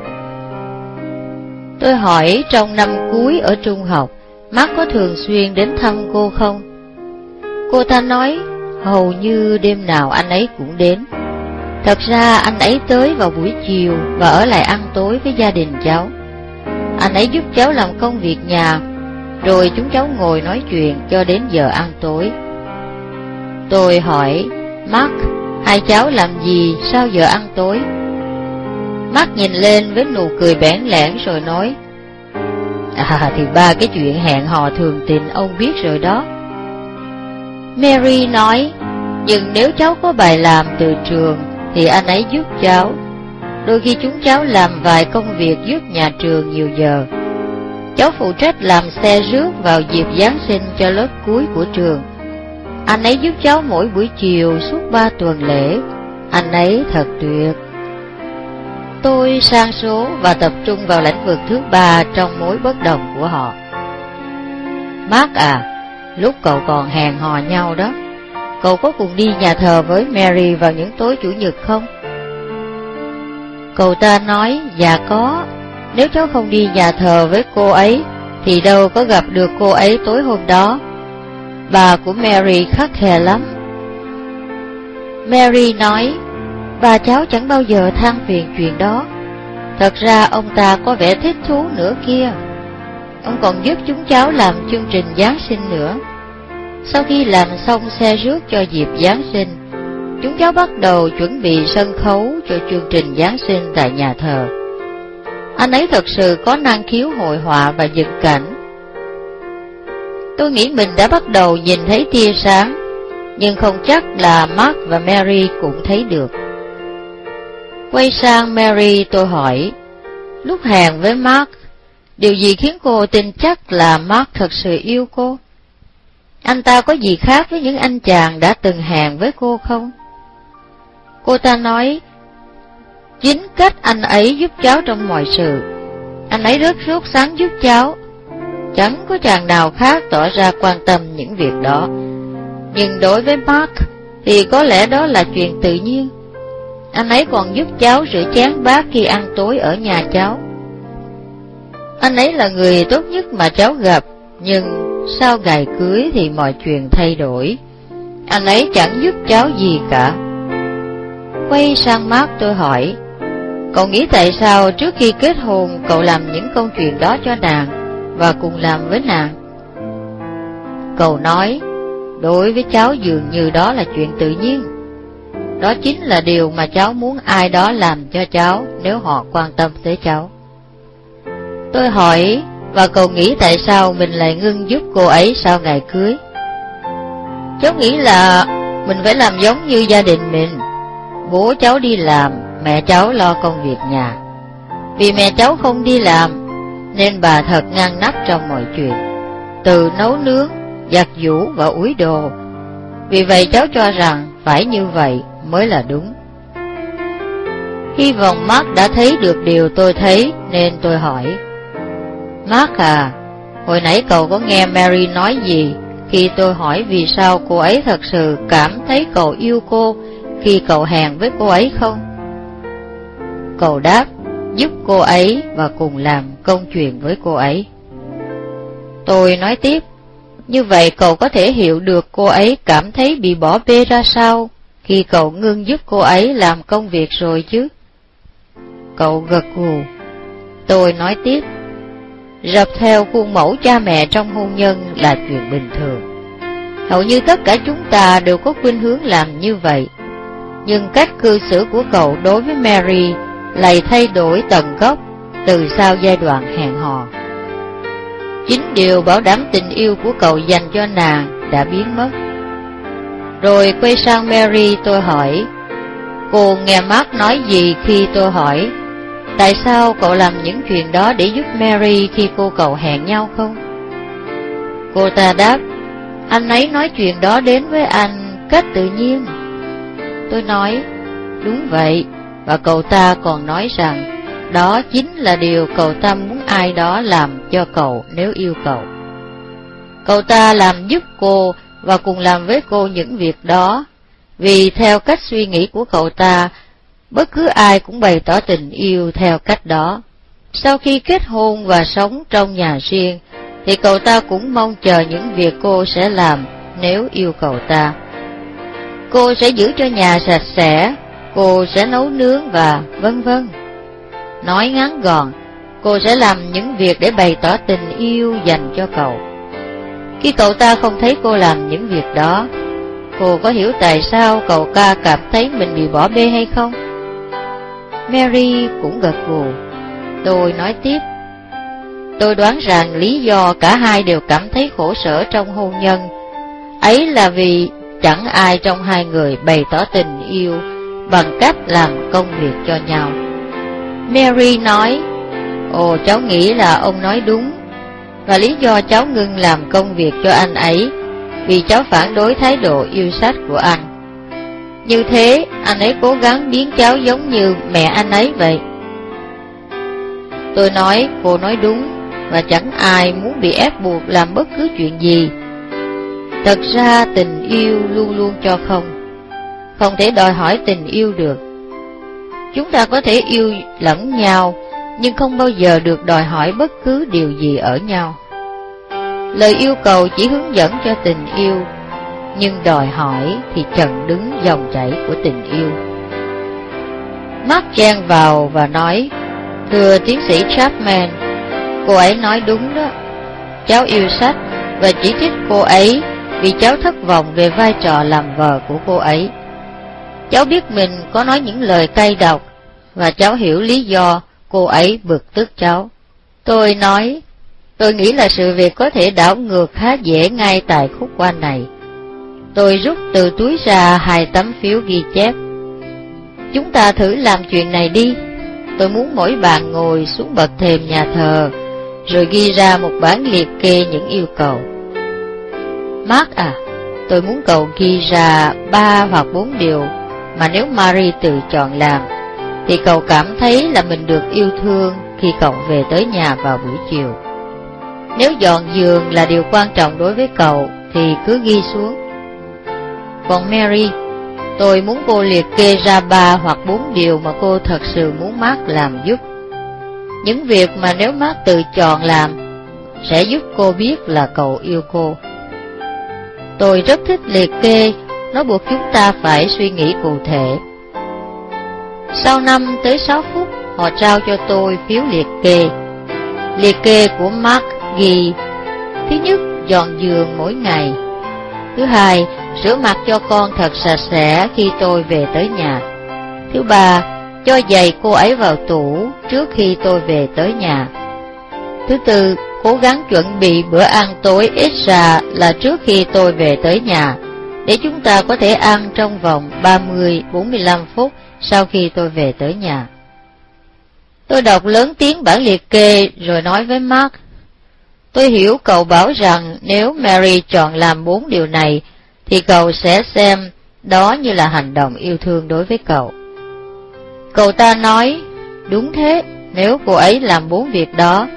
Tôi hỏi trong năm cuối ở trung học, Mark có thường xuyên đến thăm cô không? Cô ta nói hầu như đêm nào anh ấy cũng đến. Thật ra anh ấy tới vào buổi chiều và ở lại ăn tối với gia đình cháu. Anh ấy giúp cháu làm công việc nhà, rồi chúng cháu ngồi nói chuyện cho đến giờ ăn tối. Tôi hỏi, Mark, hai cháu làm gì sau giờ ăn tối? Mark nhìn lên với nụ cười bẽn lẽn rồi nói, À thì ba cái chuyện hẹn hò thường tình ông biết rồi đó. Mary nói, nhưng nếu cháu có bài làm từ trường thì anh ấy giúp cháu. Đôi khi chúng cháu làm vài công việc giúp nhà trường nhiều giờ. Cháu phụ trách làm xe rước vào dịp Giáng sinh cho lớp cuối của trường. Anh ấy giúp cháu mỗi buổi chiều suốt ba tuần lễ. Anh ấy thật tuyệt. Tôi sang số và tập trung vào lĩnh vực thứ ba trong mối bất đồng của họ. Mark à, lúc cậu còn hẹn hò nhau đó, cậu có cùng đi nhà thờ với Mary vào những tối chủ nhật không? Cậu ta nói, dạ có, nếu cháu không đi nhà thờ với cô ấy, thì đâu có gặp được cô ấy tối hôm đó. Bà của Mary khắc khe lắm. Mary nói, bà cháu chẳng bao giờ than phiền chuyện đó. Thật ra ông ta có vẻ thích thú nữa kia. Ông còn giúp chúng cháu làm chương trình Giáng sinh nữa. Sau khi làm xong xe rước cho dịp Giáng sinh, chúng cháu bắt đầu chuẩn bị sân khấu cho chương trình Giáng sinh tại nhà thờ. Anh ấy thật sự có năng khiếu hội họa và dựng cảnh. Tôi nghĩ mình đã bắt đầu nhìn thấy tia sáng, nhưng không chắc là Mark và Mary cũng thấy được. Quay sang Mary tôi hỏi, lúc hẹn với Mark, điều gì khiến cô tin chắc là Mark thật sự yêu cô? Anh ta có gì khác với những anh chàng đã từng hẹn với cô không? Cô ta nói, chính cách anh ấy giúp cháu trong mọi sự. Anh ấy rất sốt sáng giúp cháu. Chẳng có chàng nào khác tỏ ra quan tâm những việc đó. Nhưng đối với Mark, thì có lẽ đó là chuyện tự nhiên. Anh ấy còn giúp cháu rửa chén bát khi ăn tối ở nhà cháu. Anh ấy là người tốt nhất mà cháu gặp, nhưng sau ngày cưới thì mọi chuyện thay đổi. Anh ấy chẳng giúp cháu gì cả. Quay sang mắt tôi hỏi, cậu nghĩ tại sao trước khi kết hôn cậu làm những công chuyện đó cho nàng và cùng làm với nàng? Cậu nói, đối với cháu dường như đó là chuyện tự nhiên. Đó chính là điều mà cháu muốn ai đó làm cho cháu nếu họ quan tâm tới cháu. Tôi hỏi, và cậu nghĩ tại sao mình lại ngưng giúp cô ấy sau ngày cưới? Cháu nghĩ là mình phải làm giống như gia đình mình. Bố cháu đi làm, mẹ cháu lo công việc nhà. Vì mẹ cháu không đi làm, nên bà thật ngăn nắp trong mọi chuyện. Từ nấu nướng, giặt giũ và úi đồ. Vì vậy cháu cho rằng phải như vậy mới là đúng. Hy vọng Mark đã thấy được điều tôi thấy nên tôi hỏi. Mark à, hồi nãy cậu có nghe Mary nói gì khi tôi hỏi vì sao cô ấy thật sự cảm thấy cậu yêu cô khi cậu hẹn với cô ấy không? Cậu đáp, giúp cô ấy và cùng làm công chuyện với cô ấy. Tôi nói tiếp, như vậy cậu có thể hiểu được cô ấy cảm thấy bị bỏ bê ra sao khi cậu ngưng giúp cô ấy làm công việc rồi chứ? Cậu gật gù. Tôi nói tiếp, rập theo khuôn mẫu cha mẹ trong hôn nhân là chuyện bình thường. Hầu như tất cả chúng ta đều có khuynh hướng làm như vậy. Nhưng cách cư xử của cậu đối với Mary lại thay đổi tận gốc từ sau giai đoạn hẹn hò. Chính điều bảo đảm tình yêu của cậu dành cho nàng đã biến mất. Rồi quay sang Mary tôi hỏi, cô nghe Mark nói gì khi tôi hỏi, tại sao cậu làm những chuyện đó để giúp Mary khi cô cậu hẹn nhau không? Cô ta đáp, anh ấy nói chuyện đó đến với anh cách tự nhiên. Tôi nói, đúng vậy, và cậu ta còn nói rằng, đó chính là điều cậu ta muốn ai đó làm cho cậu nếu yêu cậu. Cậu ta làm giúp cô và cùng làm với cô những việc đó, vì theo cách suy nghĩ của cậu ta, bất cứ ai cũng bày tỏ tình yêu theo cách đó. Sau khi kết hôn và sống trong nhà riêng, thì cậu ta cũng mong chờ những việc cô sẽ làm nếu yêu cậu ta. Cô sẽ giữ cho nhà sạch sẽ, cô sẽ nấu nướng và vân vân. Nói ngắn gọn, cô sẽ làm những việc để bày tỏ tình yêu dành cho cậu. Khi cậu ta không thấy cô làm những việc đó, cô có hiểu tại sao cậu ca cảm thấy mình bị bỏ bê hay không? Mary cũng gật gù. Tôi nói tiếp. Tôi đoán rằng lý do cả hai đều cảm thấy khổ sở trong hôn nhân, ấy là vì chẳng ai trong hai người bày tỏ tình yêu bằng cách làm công việc cho nhau. Mary nói, Ồ cháu nghĩ là ông nói đúng, và lý do cháu ngưng làm công việc cho anh ấy, vì cháu phản đối thái độ yêu sách của anh. Như thế, anh ấy cố gắng biến cháu giống như mẹ anh ấy vậy. Tôi nói, cô nói đúng, và chẳng ai muốn bị ép buộc làm bất cứ chuyện gì. Thật ra tình yêu luôn luôn cho không, không thể đòi hỏi tình yêu được. Chúng ta có thể yêu lẫn nhau, nhưng không bao giờ được đòi hỏi bất cứ điều gì ở nhau. Lời yêu cầu chỉ hướng dẫn cho tình yêu, nhưng đòi hỏi thì chặn đứng dòng chảy của tình yêu. Mark chen vào và nói, Thưa tiến sĩ Chapman, cô ấy nói đúng đó. Cháu yêu sách và chỉ trích cô ấy vì cháu thất vọng về vai trò làm vợ của cô ấy. Cháu biết mình có nói những lời cay độc, và cháu hiểu lý do cô ấy bực tức cháu. Tôi nói, tôi nghĩ là sự việc có thể đảo ngược khá dễ ngay tại khúc quan này. Tôi rút từ túi ra hai tấm phiếu ghi chép. Chúng ta thử làm chuyện này đi. Tôi muốn mỗi bạn ngồi xuống bậc thềm nhà thờ, rồi ghi ra một bản liệt kê những yêu cầu. Mark à, tôi muốn cậu ghi ra ba hoặc bốn điều mà nếu Marie tự chọn làm, thì cậu cảm thấy là mình được yêu thương khi cậu về tới nhà vào buổi chiều. Nếu dọn giường là điều quan trọng đối với cậu, thì cứ ghi xuống. Còn Mary, tôi muốn cô liệt kê ra ba hoặc bốn điều mà cô thật sự muốn Mark làm giúp. Những việc mà nếu Mark tự chọn làm, sẽ giúp cô biết là cậu yêu cô. Tôi rất thích liệt kê nó buộc chúng ta phải suy nghĩ cụ thể. Sau 5 tới 6 phút, họ trao cho tôi phiếu liệt kê. Liệt kê của Mark ghi, thứ nhất, dọn giường mỗi ngày. Thứ hai, rửa mặt cho con thật sạch sẽ khi tôi về tới nhà. Thứ ba, cho giày cô ấy vào tủ trước khi tôi về tới nhà. Thứ tư, cố gắng chuẩn bị bữa ăn tối ít ra là trước khi tôi về tới nhà để chúng ta có thể ăn trong vòng 30-45 phút sau khi tôi về tới nhà. Tôi đọc lớn tiếng bản liệt kê rồi nói với Mark, tôi hiểu cậu bảo rằng nếu Mary chọn làm bốn điều này, thì cậu sẽ xem đó như là hành động yêu thương đối với cậu. Cậu ta nói, đúng thế, nếu cô ấy làm bốn việc đó,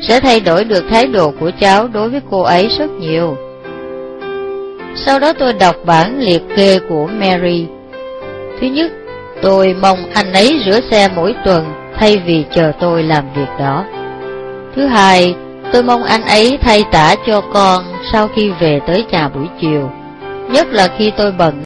sẽ thay đổi được thái độ của cháu đối với cô ấy rất nhiều. Sau đó tôi đọc bản liệt kê của Mary. Thứ nhất, tôi mong anh ấy rửa xe mỗi tuần thay vì chờ tôi làm việc đó. Thứ hai, tôi mong anh ấy thay tả cho con sau khi về tới nhà buổi chiều, nhất là khi tôi bận.